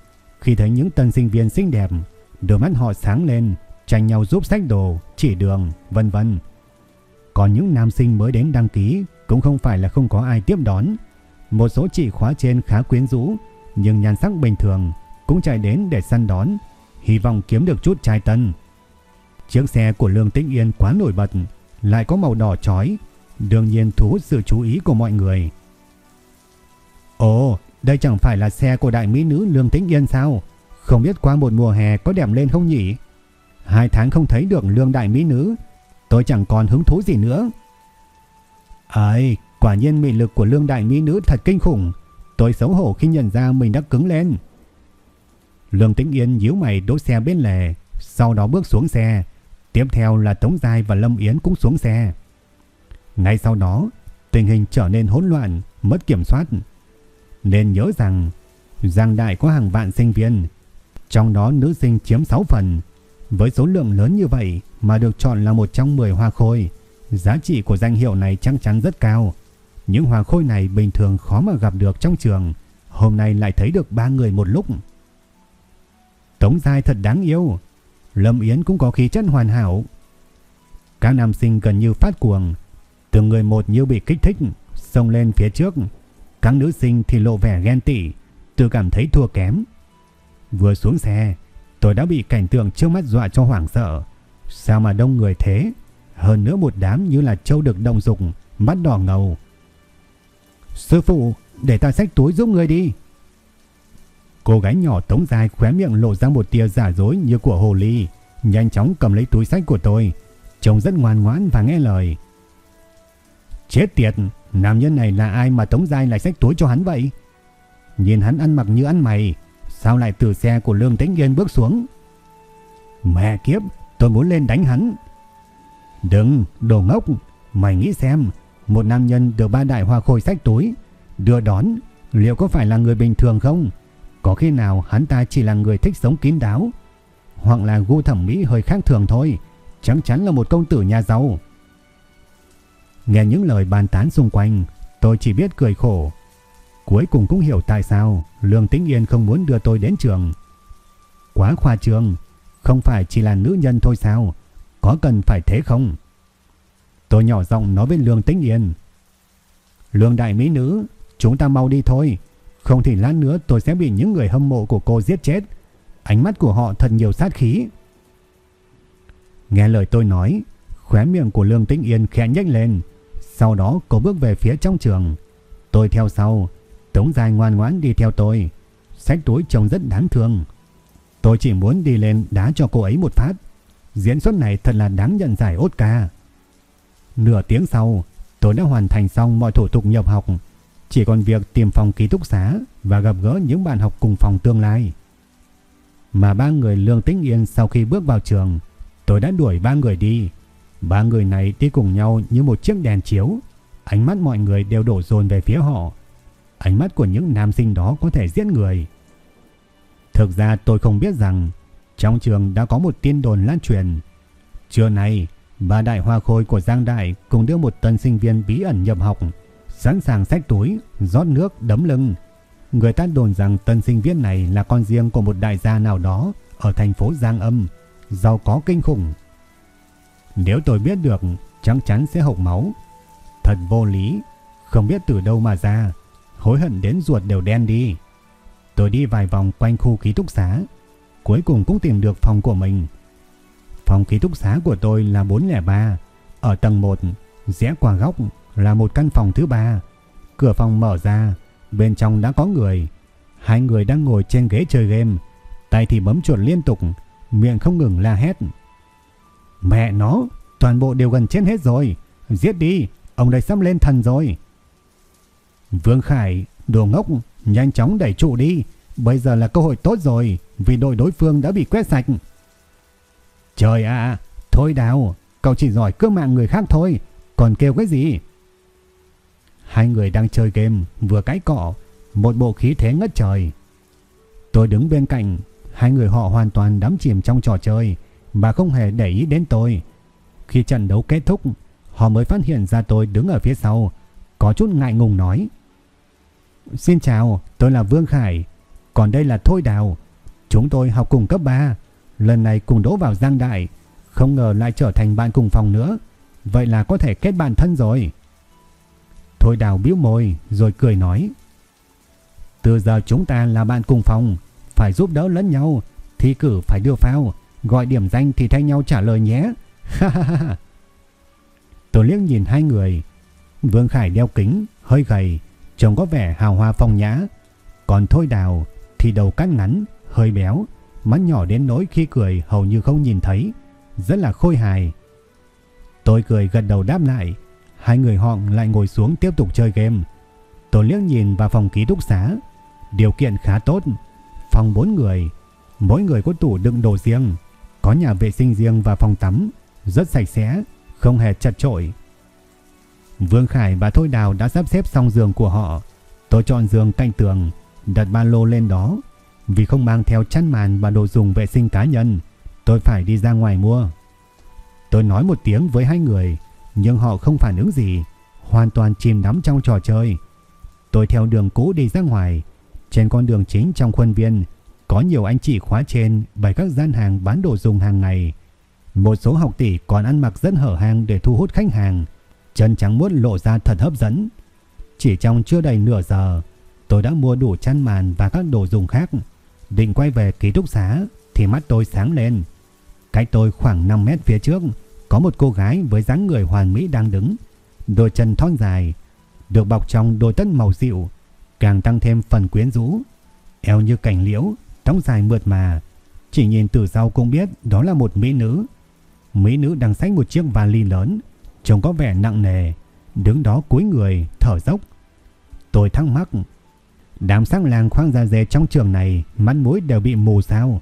Khi thấy những tân sinh viên xinh đẹp, đôi mắt họ sáng lên, tranh nhau giúp sách đồ, chỉ đường, vân vân. Còn những nam sinh mới đến đăng ký cũng không phải là không có ai tiếp đón, một số chị khóa trên khá quyến rũ, nhưng nhan sắc bình thường cũng chạy đến để săn đón, hy vọng kiếm được chút trai tân. Chiếc xe của Lương Tĩnh Yên quá nổi bật, lại có màu đỏ chói, đương nhiên thu hút sự chú ý của mọi người. Ồ, đây chẳng phải là xe của đại mỹ nữ Lương Tĩnh Yên sao? Không biết qua một mùa hè có đẹp lên không nhỉ? Hai tháng không thấy được Lương đại mỹ nữ, tôi chẳng còn hứng thú gì nữa. Ấy, Quả nhiên mị lực của lương đại mỹ nữ thật kinh khủng. Tôi xấu hổ khi nhận ra mình đã cứng lên. Lương Tĩnh Yên díu mày đỗ xe bên lề, sau đó bước xuống xe. Tiếp theo là Tống Giai và Lâm Yến cũng xuống xe. Ngay sau đó, tình hình trở nên hỗn loạn, mất kiểm soát. Nên nhớ rằng, Giang Đại có hàng vạn sinh viên, trong đó nữ sinh chiếm 6 phần. Với số lượng lớn như vậy mà được chọn là một trong 10 hoa khôi, giá trị của danh hiệu này chắc chắn rất cao. Những hoàng khôi này bình thường khó mà gặp được trong trường, hôm nay lại thấy được ba người một lúc. Tống Giai thật đáng yêu, Lâm Yến cũng có khí chất hoàn hảo. Các nam sinh gần như phát cuồng, từng người một như bị kích thích, xông lên phía trước. Các nữ sinh thì lộ vẻ ghen tị, tự cảm thấy thua kém. Vừa xuống xe, tôi đã bị cảnh tượng trước mắt dọa cho hoảng sợ. Sao mà đông người thế? Hơn nữa một đám như là châu được động dục, mắt đỏ ngầu, Sư phụ, để ta xách túi giúp người đi. Cô gái nhỏ tống dài khóe miệng lộ ra một tia giả dối như của hồ ly, nhanh chóng cầm lấy túi sách của tôi, trông rất ngoan ngoãn và nghe lời. Chết tiệt, nam nhân này là ai mà tống dài lại xách túi cho hắn vậy? Nhìn hắn ăn mặc như ăn mày, sao lại từ xe của Lương Tĩnh Yên bước xuống? Mẹ kiếp, tôi muốn lên đánh hắn. Đừng, đồ ngốc, mày nghĩ xem, một nam nhân được ba đại hoa khôi sách túi, đưa đón, liệu có phải là người bình thường không? Có khi nào hắn ta chỉ là người thích sống kín đáo, hoặc là gu thẩm mỹ hơi khác thường thôi, chắc chắn là một công tử nhà giàu. Nghe những lời bàn tán xung quanh, tôi chỉ biết cười khổ. Cuối cùng cũng hiểu tại sao Lương Tĩnh Yên không muốn đưa tôi đến trường. Quá khoa trường, không phải chỉ là nữ nhân thôi sao? Có cần phải thế không? Tôi nhỏ giọng nói với Lương Tĩnh Yên. Lương đại mỹ nữ, chúng ta mau đi thôi. Không thì lát nữa tôi sẽ bị những người hâm mộ của cô giết chết. Ánh mắt của họ thật nhiều sát khí. Nghe lời tôi nói, khóe miệng của Lương Tĩnh Yên khẽ nhếch lên. Sau đó cô bước về phía trong trường. Tôi theo sau, Tống dài ngoan ngoãn đi theo tôi. Sách túi trông rất đáng thương. Tôi chỉ muốn đi lên đá cho cô ấy một phát. Diễn xuất này thật là đáng nhận giải Oscar. Nửa tiếng sau, tôi đã hoàn thành xong mọi thủ tục nhập học. Chỉ còn việc tìm phòng ký túc xá và gặp gỡ những bạn học cùng phòng tương lai. Mà ba người lương tĩnh yên sau khi bước vào trường, tôi đã đuổi ba người đi. Ba người này đi cùng nhau như một chiếc đèn chiếu. Ánh mắt mọi người đều đổ dồn về phía họ. Ánh mắt của những nam sinh đó có thể giết người. Thực ra tôi không biết rằng trong trường đã có một tin đồn lan truyền. Trưa nay, ba đại hoa khôi của Giang Đại cùng đưa một tân sinh viên bí ẩn nhập học, sẵn sàng xách túi, rót nước, đấm lưng. Người ta đồn rằng tân sinh viên này là con riêng của một đại gia nào đó ở thành phố Giang Âm, giàu có kinh khủng. Nếu tôi biết được, chắc chắn sẽ hộc máu. Thật vô lý, không biết từ đâu mà ra, hối hận đến ruột đều đen đi. Tôi đi vài vòng quanh khu ký túc xá, cuối cùng cũng tìm được phòng của mình. Phòng ký túc xá của tôi là 403, ở tầng 1, rẽ qua góc là một căn phòng thứ ba. Cửa phòng mở ra, bên trong đã có người. Hai người đang ngồi trên ghế chơi game, tay thì bấm chuột liên tục, miệng không ngừng la hét. Mẹ nó, toàn bộ đều gần chết hết rồi, giết đi, ông đây sắp lên thần rồi. Vương Khải, đồ ngốc, nhanh chóng đẩy trụ đi, bây giờ là cơ hội tốt rồi, vì đội đối phương đã bị quét sạch. Trời ạ, thôi đào, cậu chỉ giỏi cướp mạng người khác thôi, còn kêu cái gì? Hai người đang chơi game, vừa cãi cọ, một bộ khí thế ngất trời. Tôi đứng bên cạnh, hai người họ hoàn toàn đắm chìm trong trò chơi, mà không hề để ý đến tôi. Khi trận đấu kết thúc, họ mới phát hiện ra tôi đứng ở phía sau, có chút ngại ngùng nói. Xin chào, tôi là Vương Khải, còn đây là Thôi Đào. Chúng tôi học cùng cấp 3, lần này cùng đỗ vào Giang Đại, không ngờ lại trở thành bạn cùng phòng nữa. Vậy là có thể kết bạn thân rồi. Thôi Đào biếu môi rồi cười nói. Từ giờ chúng ta là bạn cùng phòng, phải giúp đỡ lẫn nhau, thi cử phải đưa phao, gọi điểm danh thì thay nhau trả lời nhé. Ha ha ha. Tôi liếc nhìn hai người. Vương Khải đeo kính, hơi gầy, trông có vẻ hào hoa phong nhã. Còn Thôi Đào thì đầu cắt ngắn, hơi béo, mắt nhỏ đến nỗi khi cười hầu như không nhìn thấy, rất là khôi hài. Tôi cười gật đầu đáp lại, hai người họ lại ngồi xuống tiếp tục chơi game. Tôi liếc nhìn vào phòng ký túc xá, điều kiện khá tốt, phòng 4 người, mỗi người có tủ đựng đồ riêng, có nhà vệ sinh riêng và phòng tắm, rất sạch sẽ, không hề chật chội. Vương Khải và Thôi Đào đã sắp xếp xong giường của họ. Tôi chọn giường cạnh tường, đặt ba lô lên đó. Vì không mang theo chăn màn và đồ dùng vệ sinh cá nhân, tôi phải đi ra ngoài mua. Tôi nói một tiếng với hai người, nhưng họ không phản ứng gì, hoàn toàn chìm đắm trong trò chơi. Tôi theo đường cũ đi ra ngoài, trên con đường chính trong khuôn viên, có nhiều anh chị khóa trên bày các gian hàng bán đồ dùng hàng ngày. Một số học tỷ còn ăn mặc rất hở hang để thu hút khách hàng, chân trắng muốt lộ ra thật hấp dẫn. Chỉ trong chưa đầy nửa giờ, tôi đã mua đủ chăn màn và các đồ dùng khác. Định quay về ký túc xá thì mắt tôi sáng lên. Cách tôi khoảng 5 mét phía trước có một cô gái với dáng người hoàn mỹ đang đứng. Đôi chân thon dài, được bọc trong đôi tất màu dịu. càng tăng thêm phần quyến rũ. Eo như cảnh liễu, tóc dài mượt mà, chỉ nhìn từ sau cũng biết đó là một mỹ nữ. Mỹ nữ đang xách một chiếc vali lớn, trông có vẻ nặng nề, đứng đó cúi người, thở dốc. Tôi thắc mắc, đám sắc làng khoang da dê trong trường này mắt mũi đều bị mù sao?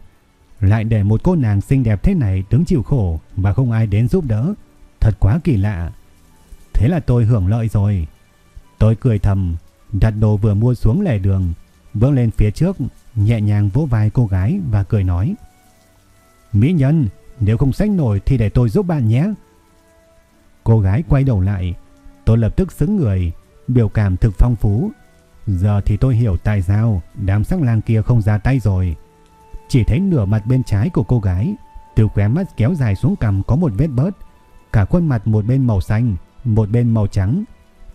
Lại để một cô nàng xinh đẹp thế này đứng chịu khổ và không ai đến giúp đỡ, thật quá kỳ lạ. Thế là tôi hưởng lợi rồi. Tôi cười thầm, đặt đồ vừa mua xuống lề đường, bước lên phía trước, nhẹ nhàng vỗ vai cô gái và cười nói. Mỹ nhân, nếu không xách nổi thì để tôi giúp bạn nhé. Cô gái quay đầu lại, tôi lập tức xứng người, biểu cảm thực phong phú. Giờ thì tôi hiểu tại sao đám sắc lang kia không ra tay rồi. Chỉ thấy nửa mặt bên trái của cô gái, từ khóe mắt kéo dài xuống cằm có một vết bớt, cả khuôn mặt một bên màu xanh, một bên màu trắng.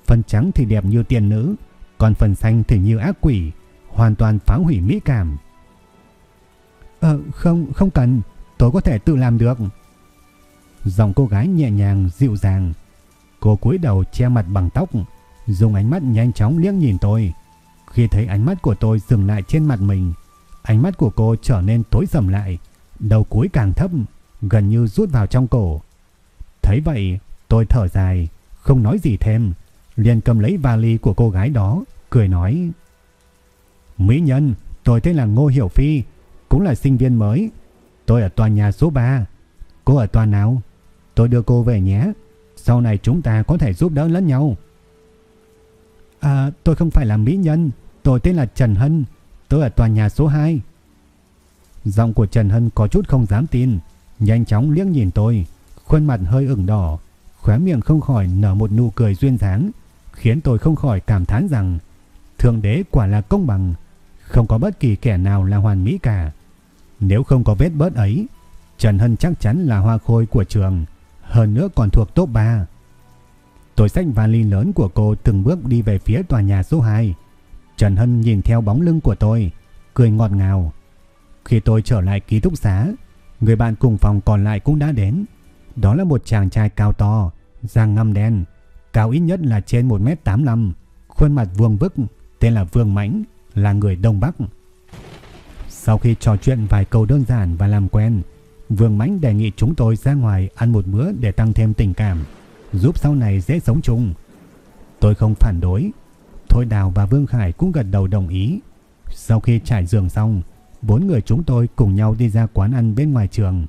Phần trắng thì đẹp như tiên nữ, còn phần xanh thì như ác quỷ, hoàn toàn phá hủy mỹ cảm. Ờ, không, không cần, tôi có thể tự làm được. Giọng cô gái nhẹ nhàng, dịu dàng. Cô cúi đầu che mặt bằng tóc, dùng ánh mắt nhanh chóng liếc nhìn tôi. Khi thấy ánh mắt của tôi dừng lại trên mặt mình, ánh mắt của cô trở nên tối sầm lại, đầu cúi càng thấp, gần như rút vào trong cổ. Thấy vậy, tôi thở dài, không nói gì thêm, liền cầm lấy vali của cô gái đó, cười nói: "Mỹ nhân, tôi tên là Ngô Hiểu Phi, cũng là sinh viên mới. Tôi ở tòa nhà số 3. Cô ở tòa nào? Tôi đưa cô về nhé. Sau này chúng ta có thể giúp đỡ lẫn nhau." À, tôi không phải là mỹ nhân, tôi tên là Trần Hân, tôi ở tòa nhà số 2. Giọng của Trần Hân có chút không dám tin, nhanh chóng liếc nhìn tôi, khuôn mặt hơi ửng đỏ, khóe miệng không khỏi nở một nụ cười duyên dáng, khiến tôi không khỏi cảm thán rằng Thượng đế quả là công bằng, không có bất kỳ kẻ nào là hoàn mỹ cả. Nếu không có vết bớt ấy, Trần Hân chắc chắn là hoa khôi của trường, hơn nữa còn thuộc top 3. Tôi xách vali lớn của cô từng bước đi về phía tòa nhà số 2. Trần Hân nhìn theo bóng lưng của tôi, cười ngọt ngào. Khi tôi trở lại ký túc xá, người bạn cùng phòng còn lại cũng đã đến. Đó là một chàng trai cao to, da ngăm đen, cao ít nhất là trên 1m85, khuôn mặt vuông vức, tên là Vương Mãnh, là người Đông Bắc. Sau khi trò chuyện vài câu đơn giản và làm quen, Vương Mãnh đề nghị chúng tôi ra ngoài ăn một bữa để tăng thêm tình cảm, giúp sau này dễ sống chung. Tôi không phản đối. Thôi Đào và Vương Khải cũng gật đầu đồng ý. Sau khi trải giường xong, bốn người chúng tôi cùng nhau đi ra quán ăn bên ngoài trường.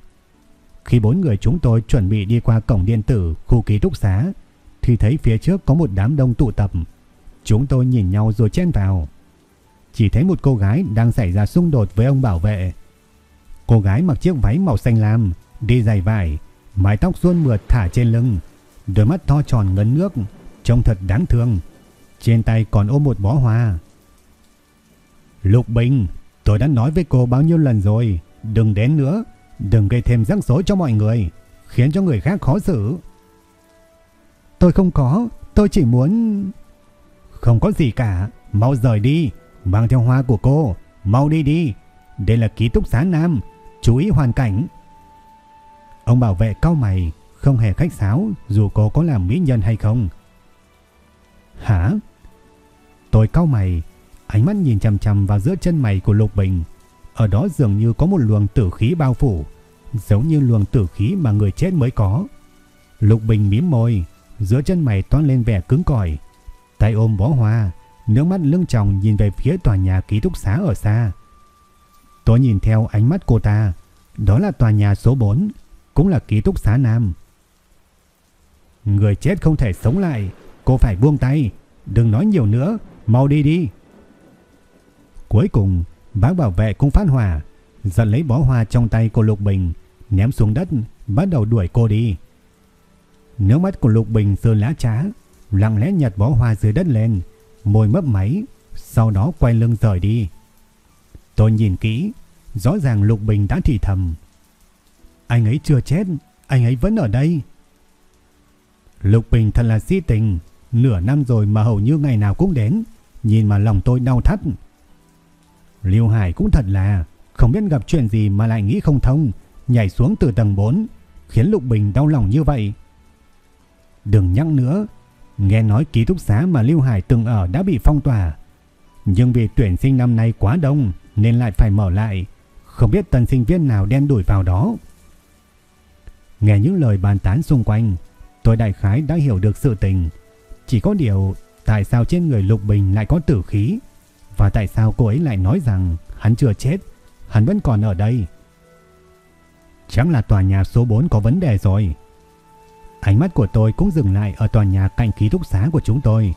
Khi bốn người chúng tôi chuẩn bị đi qua cổng điện tử khu ký túc xá, thì thấy phía trước có một đám đông tụ tập. Chúng tôi nhìn nhau rồi chen vào. Chỉ thấy một cô gái đang xảy ra xung đột với ông bảo vệ. Cô gái mặc chiếc váy màu xanh lam, đi giày vải, mái tóc suôn mượt thả trên lưng, đôi mắt to tròn ngấn nước, trông thật đáng thương. Trên tay còn ôm một bó hoa. Lục Bình, tôi đã nói với cô bao nhiêu lần rồi, đừng đến nữa, đừng gây thêm rắc rối cho mọi người, khiến cho người khác khó xử. Tôi không có, tôi chỉ muốn... Không có gì cả, mau rời đi, mang theo hoa của cô, mau đi đi. Đây là ký túc xá nam, chú ý hoàn cảnh. Ông bảo vệ cao mày, không hề khách sáo dù cô có làm mỹ nhân hay không. Hả? Tôi cau mày, ánh mắt nhìn chằm chằm vào giữa chân mày của Lục Bình. Ở đó dường như có một luồng tử khí bao phủ, giống như luồng tử khí mà người chết mới có. Lục Bình mím môi, giữa chân mày toan lên vẻ cứng cỏi, tay ôm bó hoa, nước mắt lưng tròng nhìn về phía tòa nhà ký túc xá ở xa. Tôi nhìn theo ánh mắt cô ta, đó là tòa nhà số 4, cũng là ký túc xá nam. Người chết không thể sống lại, cô phải buông tay, đừng nói nhiều nữa, mau đi đi. Cuối cùng, bác bảo vệ cũng phát hỏa, giật lấy bó hoa trong tay của Lục Bình, ném xuống đất, bắt đầu đuổi cô đi. Nước mắt của Lục Bình sờ lá trá, lặng lẽ nhặt bó hoa dưới đất lên, môi mấp máy, sau đó quay lưng rời đi. Tôi nhìn kỹ, rõ ràng Lục Bình đã thì thầm. Anh ấy chưa chết, anh ấy vẫn ở đây. Lục Bình thật là si tình, nửa năm rồi mà hầu như ngày nào cũng đến, nhìn mà lòng tôi đau thắt. Liêu Hải cũng thật là, không biết gặp chuyện gì mà lại nghĩ không thông, nhảy xuống từ tầng 4, khiến Lục Bình đau lòng như vậy. Đừng nhắc nữa, nghe nói ký túc xá mà Liêu Hải từng ở đã bị phong tỏa. Nhưng vì tuyển sinh năm nay quá đông nên lại phải mở lại. Không biết tân sinh viên nào đen đuổi vào đó. Nghe những lời bàn tán xung quanh, tôi đại khái đã hiểu được sự tình. Chỉ có điều tại sao trên người Lục Bình lại có tử khí và tại sao cô ấy lại nói rằng hắn chưa chết, hắn vẫn còn ở đây. Chắc là tòa nhà số 4 có vấn đề rồi. Ánh mắt của tôi cũng dừng lại ở tòa nhà cạnh ký túc xá của chúng tôi.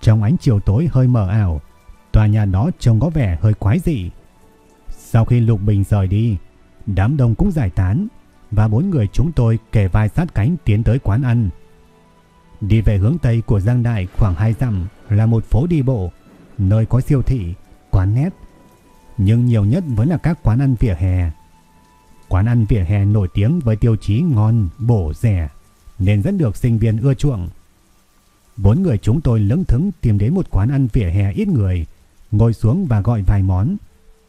Trong ánh chiều tối hơi mờ ảo, tòa nhà đó trông có vẻ hơi quái dị. Sau khi Lục Bình rời đi, đám đông cũng giải tán và bốn người chúng tôi kề vai sát cánh tiến tới quán ăn. Đi về hướng Tây của Giang Đại khoảng 2 dặm là một phố đi bộ, nơi có siêu thị, quán nét. Nhưng nhiều nhất vẫn là các quán ăn vỉa hè. Quán ăn vỉa hè nổi tiếng với tiêu chí ngon, bổ, rẻ, nên rất được sinh viên ưa chuộng. Bốn người chúng tôi lững thững tìm đến một quán ăn vỉa hè ít người, ngồi xuống và gọi vài món,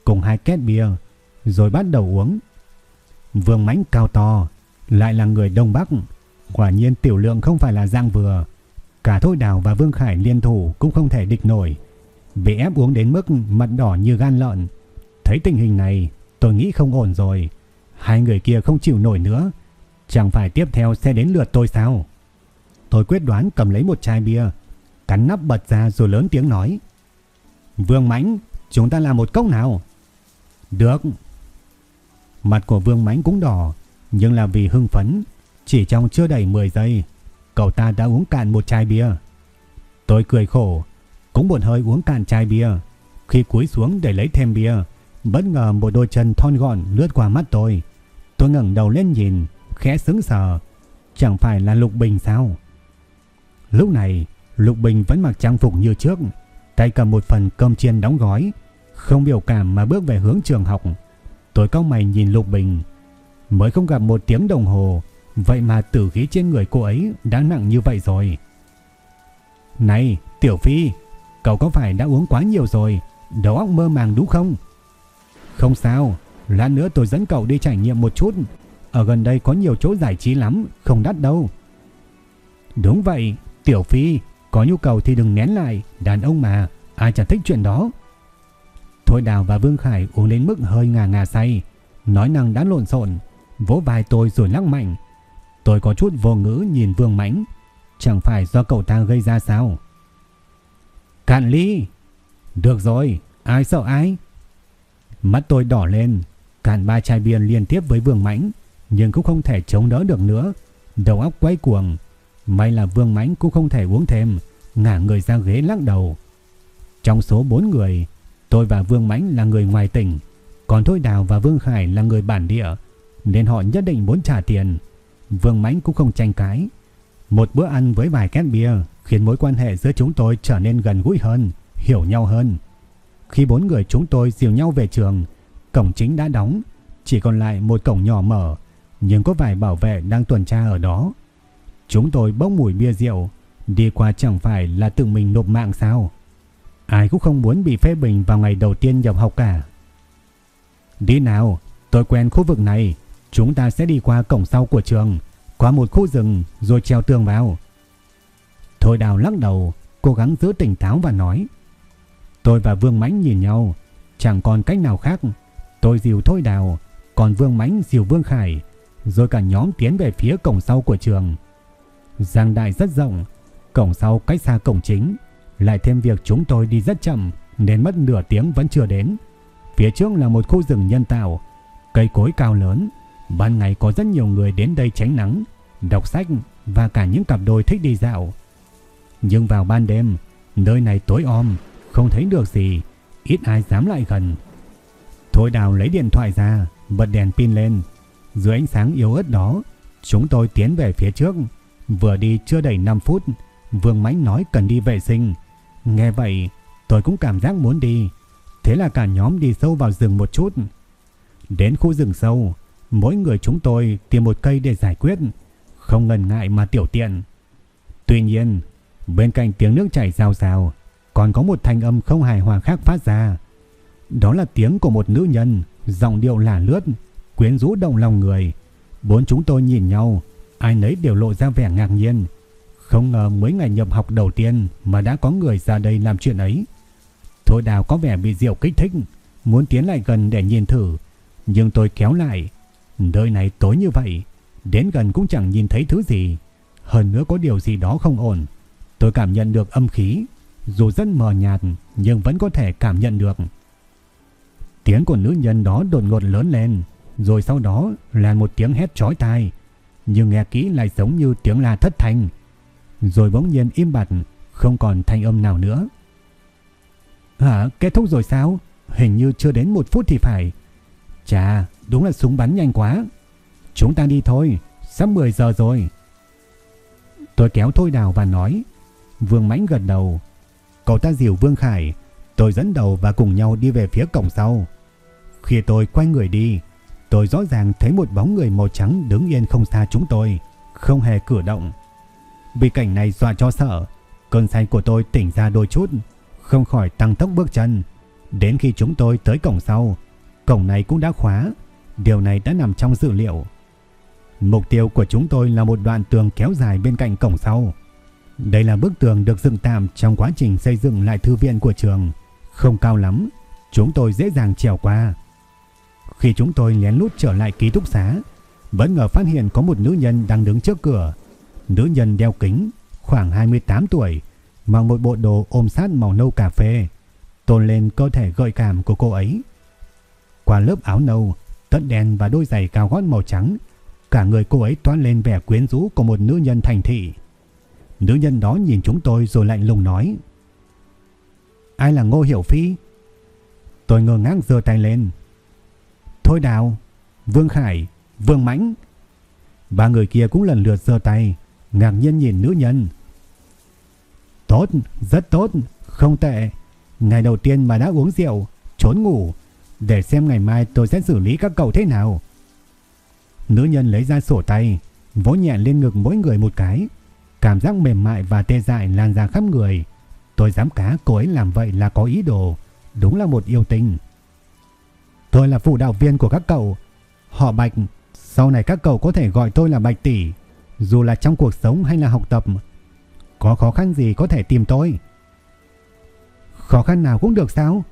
cùng hai két bia, rồi bắt đầu uống. Vương Mãnh cao to, lại là người Đông Bắc, quả nhiên tiểu lượng không phải là dạng vừa. Cả Thôi Đào và Vương Khải liên thủ cũng không thể địch nổi. Bị ép uống đến mức mặt đỏ như gan lợn. Thấy tình hình này, tôi nghĩ không ổn rồi. Hai người kia không chịu nổi nữa. Chẳng phải tiếp theo sẽ đến lượt tôi sao? Tôi quyết đoán cầm lấy một chai bia, cắn nắp bật ra rồi lớn tiếng nói. Vương Mãnh, chúng ta làm một cốc nào? Được. Mặt của Vương Mãnh cũng đỏ, nhưng là vì hưng phấn. Chỉ trong chưa đầy 10 giây, cậu ta đã uống cạn một chai bia. Tôi cười khổ, cũng buồn hơi uống cạn chai bia. Khi cúi xuống để lấy thêm bia, bất ngờ một đôi chân thon gọn lướt qua mắt tôi. Tôi ngẩng đầu lên nhìn, khẽ sững sờ. Chẳng phải là Lục Bình sao? Lúc này, Lục Bình vẫn mặc trang phục như trước, tay cầm một phần cơm chiên đóng gói, không biểu cảm mà bước về hướng trường học. Tôi cao mày nhìn Lục Bình, mới không gặp một tiếng đồng hồ, vậy mà tử khí trên người cô ấy đã nặng như vậy rồi. Này, Tiểu Phi, cậu có phải đã uống quá nhiều rồi, đầu óc mơ màng đúng không? Không sao, lát nữa tôi dẫn cậu đi trải nghiệm một chút, ở gần đây có nhiều chỗ giải trí lắm, không đắt đâu. Đúng vậy, Tiểu Phi, có nhu cầu thì đừng nén lại, đàn ông mà, ai chẳng thích chuyện đó. Thôi Đào và Vương Khải uống đến mức hơi ngà ngà say, nói năng đã lộn xộn, vỗ vai tôi rồi lắc mạnh. Tôi có chút vô ngữ nhìn Vương Mãnh, chẳng phải do cậu ta gây ra sao? Cạn ly! Được rồi, ai sợ ai? Mắt tôi đỏ lên, cạn ba chai bia liên tiếp với Vương Mãnh, nhưng cũng không thể chống đỡ được nữa. Đầu óc quay cuồng, May là Vương Mãnh cũng không thể uống thêm, ngả người ra ghế lắc đầu. Trong số 4 người, tôi và Vương Mãnh là người ngoài tỉnh, còn Thôi Đào và Vương Khải là người bản địa, nên họ nhất định muốn trả tiền. Vương Mãnh cũng không tranh cãi. Một bữa ăn với vài két bia khiến mối quan hệ giữa chúng tôi trở nên gần gũi hơn, hiểu nhau hơn. Khi bốn người chúng tôi dìu nhau về trường, cổng chính đã đóng, chỉ còn lại một cổng nhỏ mở, nhưng có vài bảo vệ đang tuần tra ở đó. Chúng tôi bốc mùi bia rượu, đi qua chẳng phải là tự mình nộp mạng sao? Ai cũng không muốn bị phê bình vào ngày đầu tiên nhập học cả. Đi nào, tôi quen khu vực này, chúng ta sẽ đi qua cổng sau của trường, qua một khu rừng rồi treo tường vào. Thôi đào lắc đầu, cố gắng giữ tỉnh táo và nói. Tôi và Vương Mãnh nhìn nhau, chẳng còn cách nào khác. Tôi dìu Thôi đào, còn Vương Mãnh dìu Vương Khải, rồi cả nhóm tiến về phía cổng sau của trường. Giang đại rất rộng, cổng sau cách xa cổng chính, lại thêm việc chúng tôi đi rất chậm nên mất nửa tiếng vẫn chưa đến. Phía trước là một khu rừng nhân tạo, cây cối cao lớn, ban ngày có rất nhiều người đến đây tránh nắng, đọc sách và cả những cặp đôi thích đi dạo. Nhưng vào ban đêm, nơi này tối om, không thấy được gì, ít ai dám lại gần. Thôi đào lấy điện thoại ra, bật đèn pin lên. Dưới ánh sáng yếu ớt đó, chúng tôi tiến về phía trước, Vừa đi chưa đầy 5 phút, Vương Mãnh nói cần đi vệ sinh. Nghe vậy, tôi cũng cảm giác muốn đi. Thế là cả nhóm đi sâu vào rừng một chút. Đến khu rừng sâu, mỗi người chúng tôi tìm một cây để giải quyết, không ngần ngại mà tiểu tiện. Tuy nhiên, bên cạnh tiếng nước chảy rào rào, còn có một thanh âm không hài hòa khác phát ra. Đó là tiếng của một nữ nhân, giọng điệu lả lướt, quyến rũ động lòng người. Bốn chúng tôi nhìn nhau, ai nấy đều lộ ra vẻ ngạc nhiên. Không ngờ mấy ngày nhập học đầu tiên mà đã có người ra đây làm chuyện ấy. Thôi đào có vẻ bị rượu kích thích, muốn tiến lại gần để nhìn thử, nhưng tôi kéo lại. Nơi này tối như vậy, đến gần cũng chẳng nhìn thấy thứ gì. Hơn nữa có điều gì đó không ổn. Tôi cảm nhận được âm khí, dù rất mờ nhạt nhưng vẫn có thể cảm nhận được. Tiếng của nữ nhân đó đột ngột lớn lên, rồi sau đó là một tiếng hét chói tai, nhưng nghe kỹ lại giống như tiếng la thất thanh. Rồi bỗng nhiên im bặt, không còn thanh âm nào nữa. Hả? Kết thúc rồi sao? Hình như chưa đến một phút thì phải. Chà, đúng là súng bắn nhanh quá. Chúng ta đi thôi, sắp 10 giờ rồi. Tôi kéo Thôi Đào và nói. Vương Mãnh gật đầu. Cậu ta dìu Vương Khải, tôi dẫn đầu và cùng nhau đi về phía cổng sau. Khi tôi quay người đi, tôi rõ ràng thấy một bóng người màu trắng đứng yên không xa chúng tôi, không hề cử động. Vì cảnh này dọa cho sợ, cơn say của tôi tỉnh ra đôi chút, không khỏi tăng tốc bước chân. Đến khi chúng tôi tới cổng sau, cổng này cũng đã khóa, điều này đã nằm trong dữ liệu. Mục tiêu của chúng tôi là một đoạn tường kéo dài bên cạnh cổng sau. Đây là bức tường được dựng tạm trong quá trình xây dựng lại thư viện của trường, không cao lắm, chúng tôi dễ dàng trèo qua. Khi chúng tôi lén lút trở lại ký túc xá, bất ngờ phát hiện có một nữ nhân đang đứng trước cửa. Nữ nhân đeo kính, khoảng 28 tuổi, mặc một bộ đồ ôm sát màu nâu cà phê, tôn lên cơ thể gợi cảm của cô ấy. Qua lớp áo nâu, tất đen và đôi giày cao gót màu trắng, cả người cô ấy toát lên vẻ quyến rũ của một nữ nhân thành thị. Nữ nhân đó nhìn chúng tôi rồi lạnh lùng nói: "Ai là Ngô Hiểu Phi?" Tôi ngơ ngác giơ tay lên, Thôi Đào, Vương Khải, Vương Mãnh. Ba người kia cũng lần lượt giơ tay, ngạc nhiên nhìn nữ nhân. Tốt, rất tốt, không tệ. Ngày đầu tiên mà đã uống rượu, trốn ngủ, để xem ngày mai tôi sẽ xử lý các cậu thế nào. Nữ nhân lấy ra sổ tay, vỗ nhẹ lên ngực mỗi người một cái. Cảm giác mềm mại và tê dại lan ra khắp người. Tôi dám cá cô ấy làm vậy là có ý đồ. Đúng là một yêu tình. Tôi là phụ đạo viên của các cậu. Họ Bạch, sau này các cậu có thể gọi tôi là Bạch Tỷ, dù là trong cuộc sống hay là học tập. Có khó khăn gì có thể tìm tôi. Khó khăn nào cũng được sao?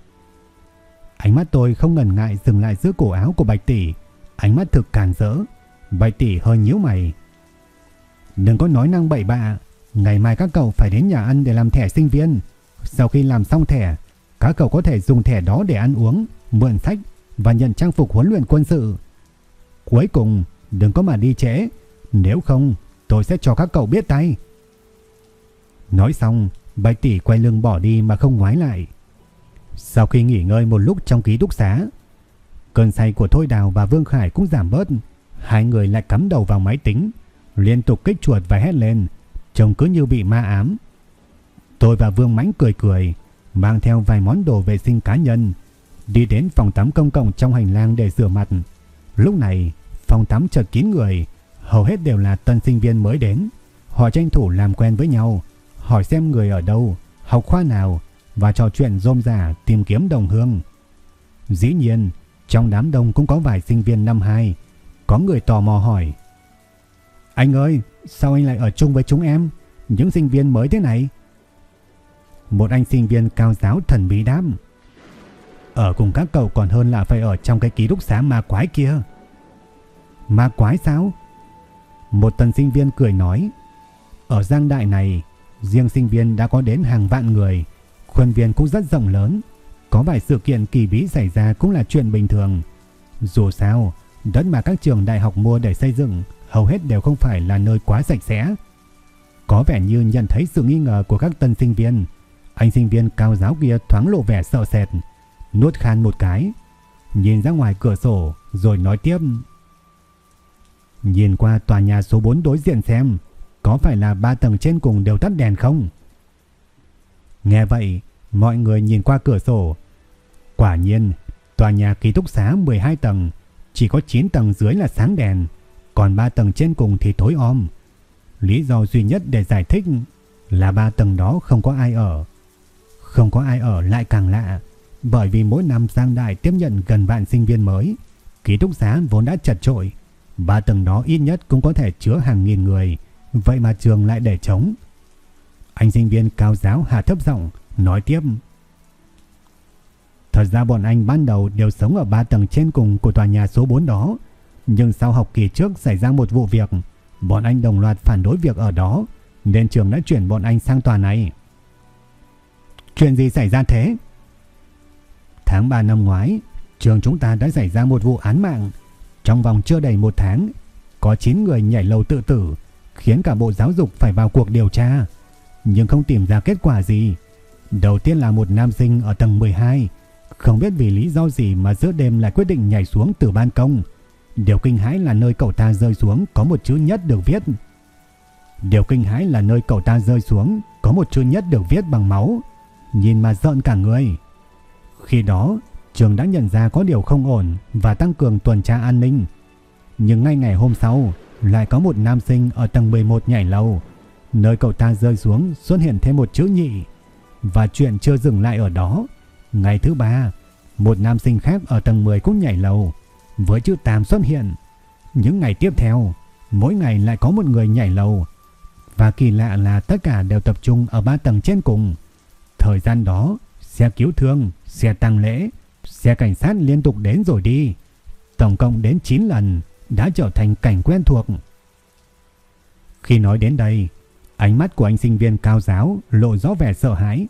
Ánh mắt tôi không ngần ngại dừng lại giữa cổ áo của Bạch Tỷ. Ánh mắt thực càn rỡ. Bạch Tỷ hơi nhíu mày. Đừng có nói năng bậy bạ. Ngày mai các cậu phải đến nhà ăn để làm thẻ sinh viên. Sau khi làm xong thẻ, các cậu có thể dùng thẻ đó để ăn uống, mượn sách và nhận trang phục huấn luyện quân sự. Cuối cùng, đừng có mà đi trễ, nếu không tôi sẽ cho các cậu biết tay. Nói xong, Bạch tỷ quay lưng bỏ đi mà không ngoái lại. Sau khi nghỉ ngơi một lúc trong ký túc xá, cơn say của Thôi Đào và Vương Khải cũng giảm bớt. Hai người lại cắm đầu vào máy tính, liên tục kích chuột và hét lên, trông cứ như bị ma ám. Tôi và Vương Mãnh cười cười, mang theo vài món đồ vệ sinh cá nhân, đi đến phòng tắm công cộng trong hành lang để rửa mặt. Lúc này, phòng tắm chật kín người, hầu hết đều là tân sinh viên mới đến. Họ tranh thủ làm quen với nhau, hỏi xem người ở đâu, học khoa nào và trò chuyện rôm rả tìm kiếm đồng hương. Dĩ nhiên, trong đám đông cũng có vài sinh viên năm 2. Có người tò mò hỏi. Anh ơi, sao anh lại ở chung với chúng em? Những sinh viên mới thế này? Một anh sinh viên cao giáo thần bí đáp. Ở cùng các cậu còn hơn là phải ở trong cái ký túc xá ma quái kia. Ma quái sao? Một tân sinh viên cười nói. Ở Giang Đại này, riêng sinh viên đã có đến hàng vạn người. Khuôn viên cũng rất rộng lớn. Có vài sự kiện kỳ bí xảy ra cũng là chuyện bình thường. Dù sao, đất mà các trường đại học mua để xây dựng hầu hết đều không phải là nơi quá sạch sẽ. Có vẻ như nhận thấy sự nghi ngờ của các tân sinh viên. Anh sinh viên cao giáo kia thoáng lộ vẻ sợ sệt nuốt khan một cái, nhìn ra ngoài cửa sổ rồi nói tiếp. Nhìn qua tòa nhà số 4 đối diện xem, có phải là ba tầng trên cùng đều tắt đèn không? Nghe vậy, mọi người nhìn qua cửa sổ. Quả nhiên, tòa nhà ký túc xá 12 tầng, chỉ có 9 tầng dưới là sáng đèn, còn 3 tầng trên cùng thì tối om. Lý do duy nhất để giải thích là ba tầng đó không có ai ở. Không có ai ở lại càng lạ. Bởi vì mỗi năm Giang Đại tiếp nhận gần vạn sinh viên mới, ký túc xá vốn đã chật trội, ba tầng đó ít nhất cũng có thể chứa hàng nghìn người, vậy mà trường lại để trống. Anh sinh viên cao giáo hạ thấp giọng nói tiếp. Thật ra bọn anh ban đầu đều sống ở 3 tầng trên cùng của tòa nhà số 4 đó. Nhưng sau học kỳ trước xảy ra một vụ việc, bọn anh đồng loạt phản đối việc ở đó, nên trường đã chuyển bọn anh sang tòa này. Chuyện gì xảy ra thế? Tháng 3 năm ngoái, trường chúng ta đã xảy ra một vụ án mạng. Trong vòng chưa đầy một tháng, có 9 người nhảy lầu tự tử, khiến cả Bộ Giáo dục phải vào cuộc điều tra, nhưng không tìm ra kết quả gì. Đầu tiên là một nam sinh ở tầng 12, không biết vì lý do gì mà giữa đêm lại quyết định nhảy xuống từ ban công. Điều kinh hãi là nơi cậu ta rơi xuống có một chữ nhất được viết. Điều kinh hãi là nơi cậu ta rơi xuống có một chữ nhất được viết bằng máu, nhìn mà giận cả người. Khi đó, trường đã nhận ra có điều không ổn và tăng cường tuần tra an ninh. Nhưng ngay ngày hôm sau, lại có một nam sinh ở tầng 11 nhảy lầu. Nơi cậu ta rơi xuống xuất hiện thêm một chữ nhị. Và chuyện chưa dừng lại ở đó. Ngày thứ ba, một nam sinh khác ở tầng 10 cũng nhảy lầu. Với chữ tam xuất hiện. Những ngày tiếp theo, mỗi ngày lại có một người nhảy lầu. Và kỳ lạ là tất cả đều tập trung ở ba tầng trên cùng. Thời gian đó, xe cứu thương, xe tăng lễ, xe cảnh sát liên tục đến rồi đi. Tổng cộng đến 9 lần đã trở thành cảnh quen thuộc. Khi nói đến đây, ánh mắt của anh sinh viên cao giáo lộ rõ vẻ sợ hãi,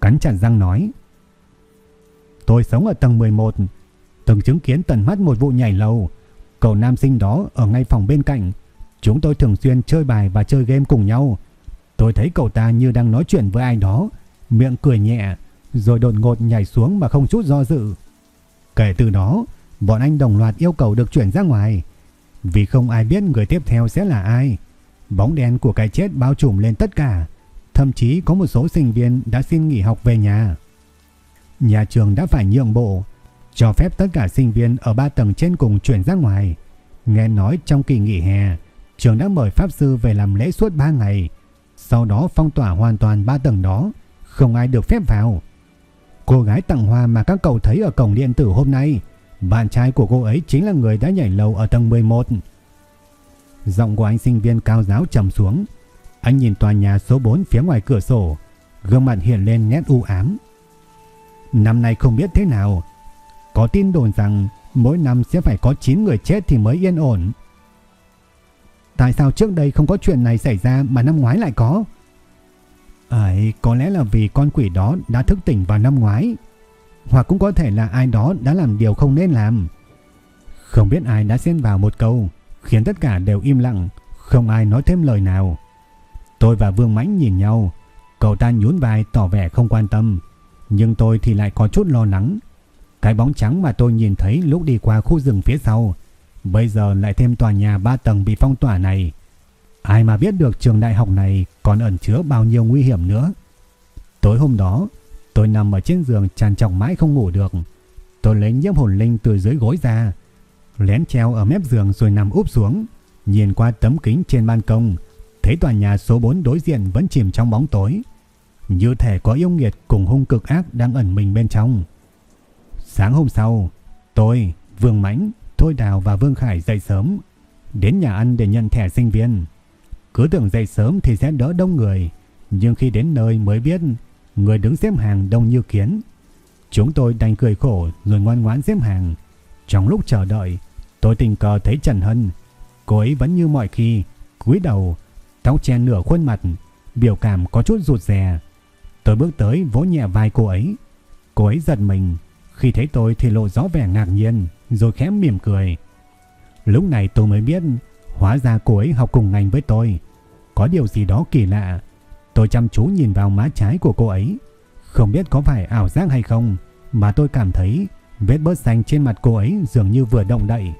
cắn chặt răng nói: "Tôi sống ở tầng 11, từng chứng kiến tận mắt một vụ nhảy lầu, cậu nam sinh đó ở ngay phòng bên cạnh, chúng tôi thường xuyên chơi bài và chơi game cùng nhau. Tôi thấy cậu ta như đang nói chuyện với ai đó, miệng cười nhẹ, rồi đột ngột nhảy xuống mà không chút do dự. Kể từ đó, bọn anh đồng loạt yêu cầu được chuyển ra ngoài, vì không ai biết người tiếp theo sẽ là ai. Bóng đen của cái chết bao trùm lên tất cả, thậm chí có một số sinh viên đã xin nghỉ học về nhà. Nhà trường đã phải nhượng bộ, cho phép tất cả sinh viên ở ba tầng trên cùng chuyển ra ngoài. Nghe nói trong kỳ nghỉ hè, trường đã mời pháp sư về làm lễ suốt 3 ngày, sau đó phong tỏa hoàn toàn ba tầng đó, không ai được phép vào. Cô gái tặng hoa mà các cậu thấy ở cổng điện tử hôm nay bạn trai của cô ấy chính là người đã nhảy lầu ở tầng 11. Giọng của anh sinh viên cao giáo trầm xuống. Anh nhìn tòa nhà số 4 phía ngoài cửa sổ. Gương mặt hiện lên nét u ám. Năm nay không biết thế nào. Có tin đồn rằng mỗi năm sẽ phải có 9 người chết thì mới yên ổn. Tại sao trước đây không có chuyện này xảy ra mà năm ngoái lại có? Ấy, có lẽ là vì con quỷ đó đã thức tỉnh vào năm ngoái. Hoặc cũng có thể là ai đó đã làm điều không nên làm. Không biết ai đã xen vào một câu, khiến tất cả đều im lặng, không ai nói thêm lời nào. Tôi và Vương Mãnh nhìn nhau, cậu ta nhún vai tỏ vẻ không quan tâm, nhưng tôi thì lại có chút lo lắng. Cái bóng trắng mà tôi nhìn thấy lúc đi qua khu rừng phía sau, bây giờ lại thêm tòa nhà 3 tầng bị phong tỏa này. Ai mà biết được trường đại học này còn ẩn chứa bao nhiêu nguy hiểm nữa. Tối hôm đó, Tôi nằm ở trên giường tràn trọc mãi không ngủ được. Tôi lấy nhiễm hồn linh từ dưới gối ra, lén treo ở mép giường rồi nằm úp xuống, nhìn qua tấm kính trên ban công, thấy tòa nhà số 4 đối diện vẫn chìm trong bóng tối. Như thể có yêu nghiệt cùng hung cực ác đang ẩn mình bên trong. Sáng hôm sau, tôi, Vương Mãnh, Thôi Đào và Vương Khải dậy sớm, đến nhà ăn để nhận thẻ sinh viên. Cứ tưởng dậy sớm thì sẽ đỡ đông người, nhưng khi đến nơi mới biết Người đứng xếp hàng đông như kiến. Chúng tôi đành cười khổ rồi ngoan ngoãn xếp hàng. Trong lúc chờ đợi, tôi tình cờ thấy Trần Hân. Cô ấy vẫn như mọi khi, cúi đầu, tóc che nửa khuôn mặt, biểu cảm có chút rụt rè. Tôi bước tới vỗ nhẹ vai cô ấy. Cô ấy giật mình, khi thấy tôi thì lộ rõ vẻ ngạc nhiên, rồi khẽ mỉm cười. Lúc này tôi mới biết, hóa ra cô ấy học cùng ngành với tôi. Có điều gì đó kỳ lạ, Tôi chăm chú nhìn vào má trái của cô ấy. Không biết có phải ảo giác hay không, mà tôi cảm thấy vết bớt xanh trên mặt cô ấy dường như vừa động đậy.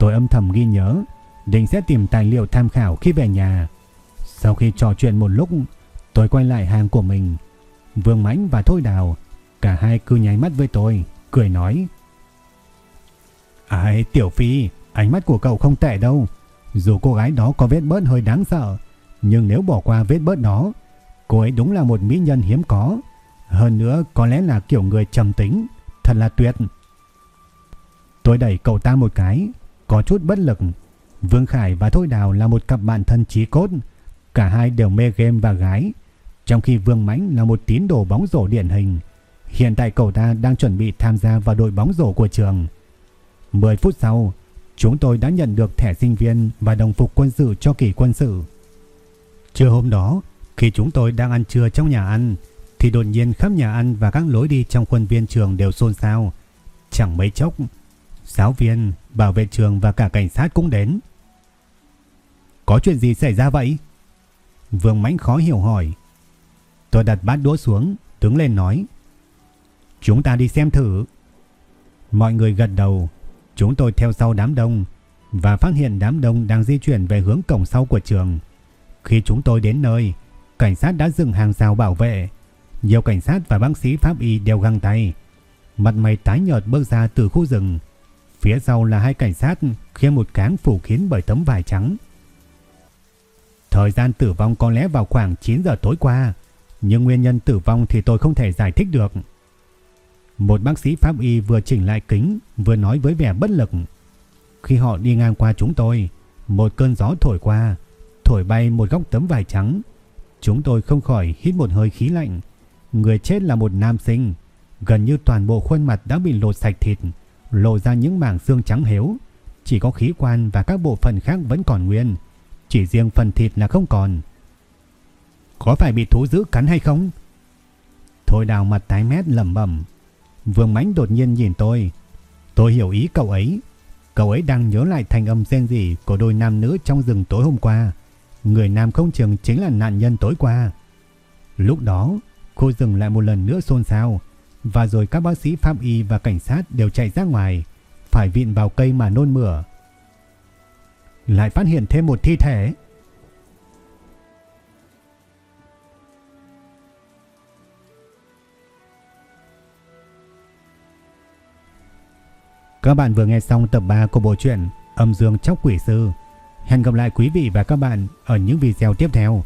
Tôi âm thầm ghi nhớ, định sẽ tìm tài liệu tham khảo khi về nhà. Sau khi trò chuyện một lúc, tôi quay lại hàng của mình. Vương Mãnh và Thôi Đào, cả hai cứ nháy mắt với tôi, cười nói. Ai, Tiểu Phi, ánh mắt của cậu không tệ đâu. Dù cô gái đó có vết bớt hơi đáng sợ, nhưng nếu bỏ qua vết bớt đó, cô ấy đúng là một mỹ nhân hiếm có. Hơn nữa có lẽ là kiểu người trầm tính, thật là tuyệt. Tôi đẩy cậu ta một cái, có chút bất lực. Vương Khải và Thôi Đào là một cặp bạn thân chí cốt, cả hai đều mê game và gái. Trong khi Vương Mãnh là một tín đồ bóng rổ điển hình, Hiện tại cậu ta đang chuẩn bị tham gia vào đội bóng rổ của trường. 10 phút sau, chúng tôi đã nhận được thẻ sinh viên và đồng phục quân sự cho kỳ quân sự. Trưa hôm đó, khi chúng tôi đang ăn trưa trong nhà ăn, thì đột nhiên khắp nhà ăn và các lối đi trong khuôn viên trường đều xôn xao. Chẳng mấy chốc, giáo viên, bảo vệ trường và cả cảnh sát cũng đến. Có chuyện gì xảy ra vậy? Vương Mãnh khó hiểu hỏi. Tôi đặt bát đũa xuống, đứng lên nói. Chúng ta đi xem thử. Mọi người gật đầu. Chúng tôi theo sau đám đông và phát hiện đám đông đang di chuyển về hướng cổng sau của trường. Khi chúng tôi đến nơi, cảnh sát đã dừng hàng rào bảo vệ. Nhiều cảnh sát và bác sĩ pháp y đeo găng tay. Mặt mày tái nhợt bước ra từ khu rừng. Phía sau là hai cảnh sát khiêng một cán phủ kín bởi tấm vải trắng. Thời gian tử vong có lẽ vào khoảng 9 giờ tối qua, nhưng nguyên nhân tử vong thì tôi không thể giải thích được. Một bác sĩ pháp y vừa chỉnh lại kính, vừa nói với vẻ bất lực. Khi họ đi ngang qua chúng tôi, một cơn gió thổi qua, thổi bay một góc tấm vải trắng. Chúng tôi không khỏi hít một hơi khí lạnh. Người chết là một nam sinh, gần như toàn bộ khuôn mặt đã bị lột sạch thịt, lộ ra những mảng xương trắng héo. Chỉ có khí quan và các bộ phận khác vẫn còn nguyên, chỉ riêng phần thịt là không còn. Có phải bị thú dữ cắn hay không? Thôi đào mặt tái mét lẩm bẩm. Vương Mãnh đột nhiên nhìn tôi. Tôi hiểu ý cậu ấy. Cậu ấy đang nhớ lại thành âm rên rỉ của đôi nam nữ trong rừng tối hôm qua. Người nam không trường chính là nạn nhân tối qua. Lúc đó, khu rừng lại một lần nữa xôn xao. Và rồi các bác sĩ pháp y và cảnh sát đều chạy ra ngoài. Phải vịn vào cây mà nôn mửa. Lại phát hiện thêm một thi thể. Các bạn vừa nghe xong tập 3 của bộ truyện Âm Dương Chóc Quỷ Sư. Hẹn gặp lại quý vị và các bạn ở những video tiếp theo.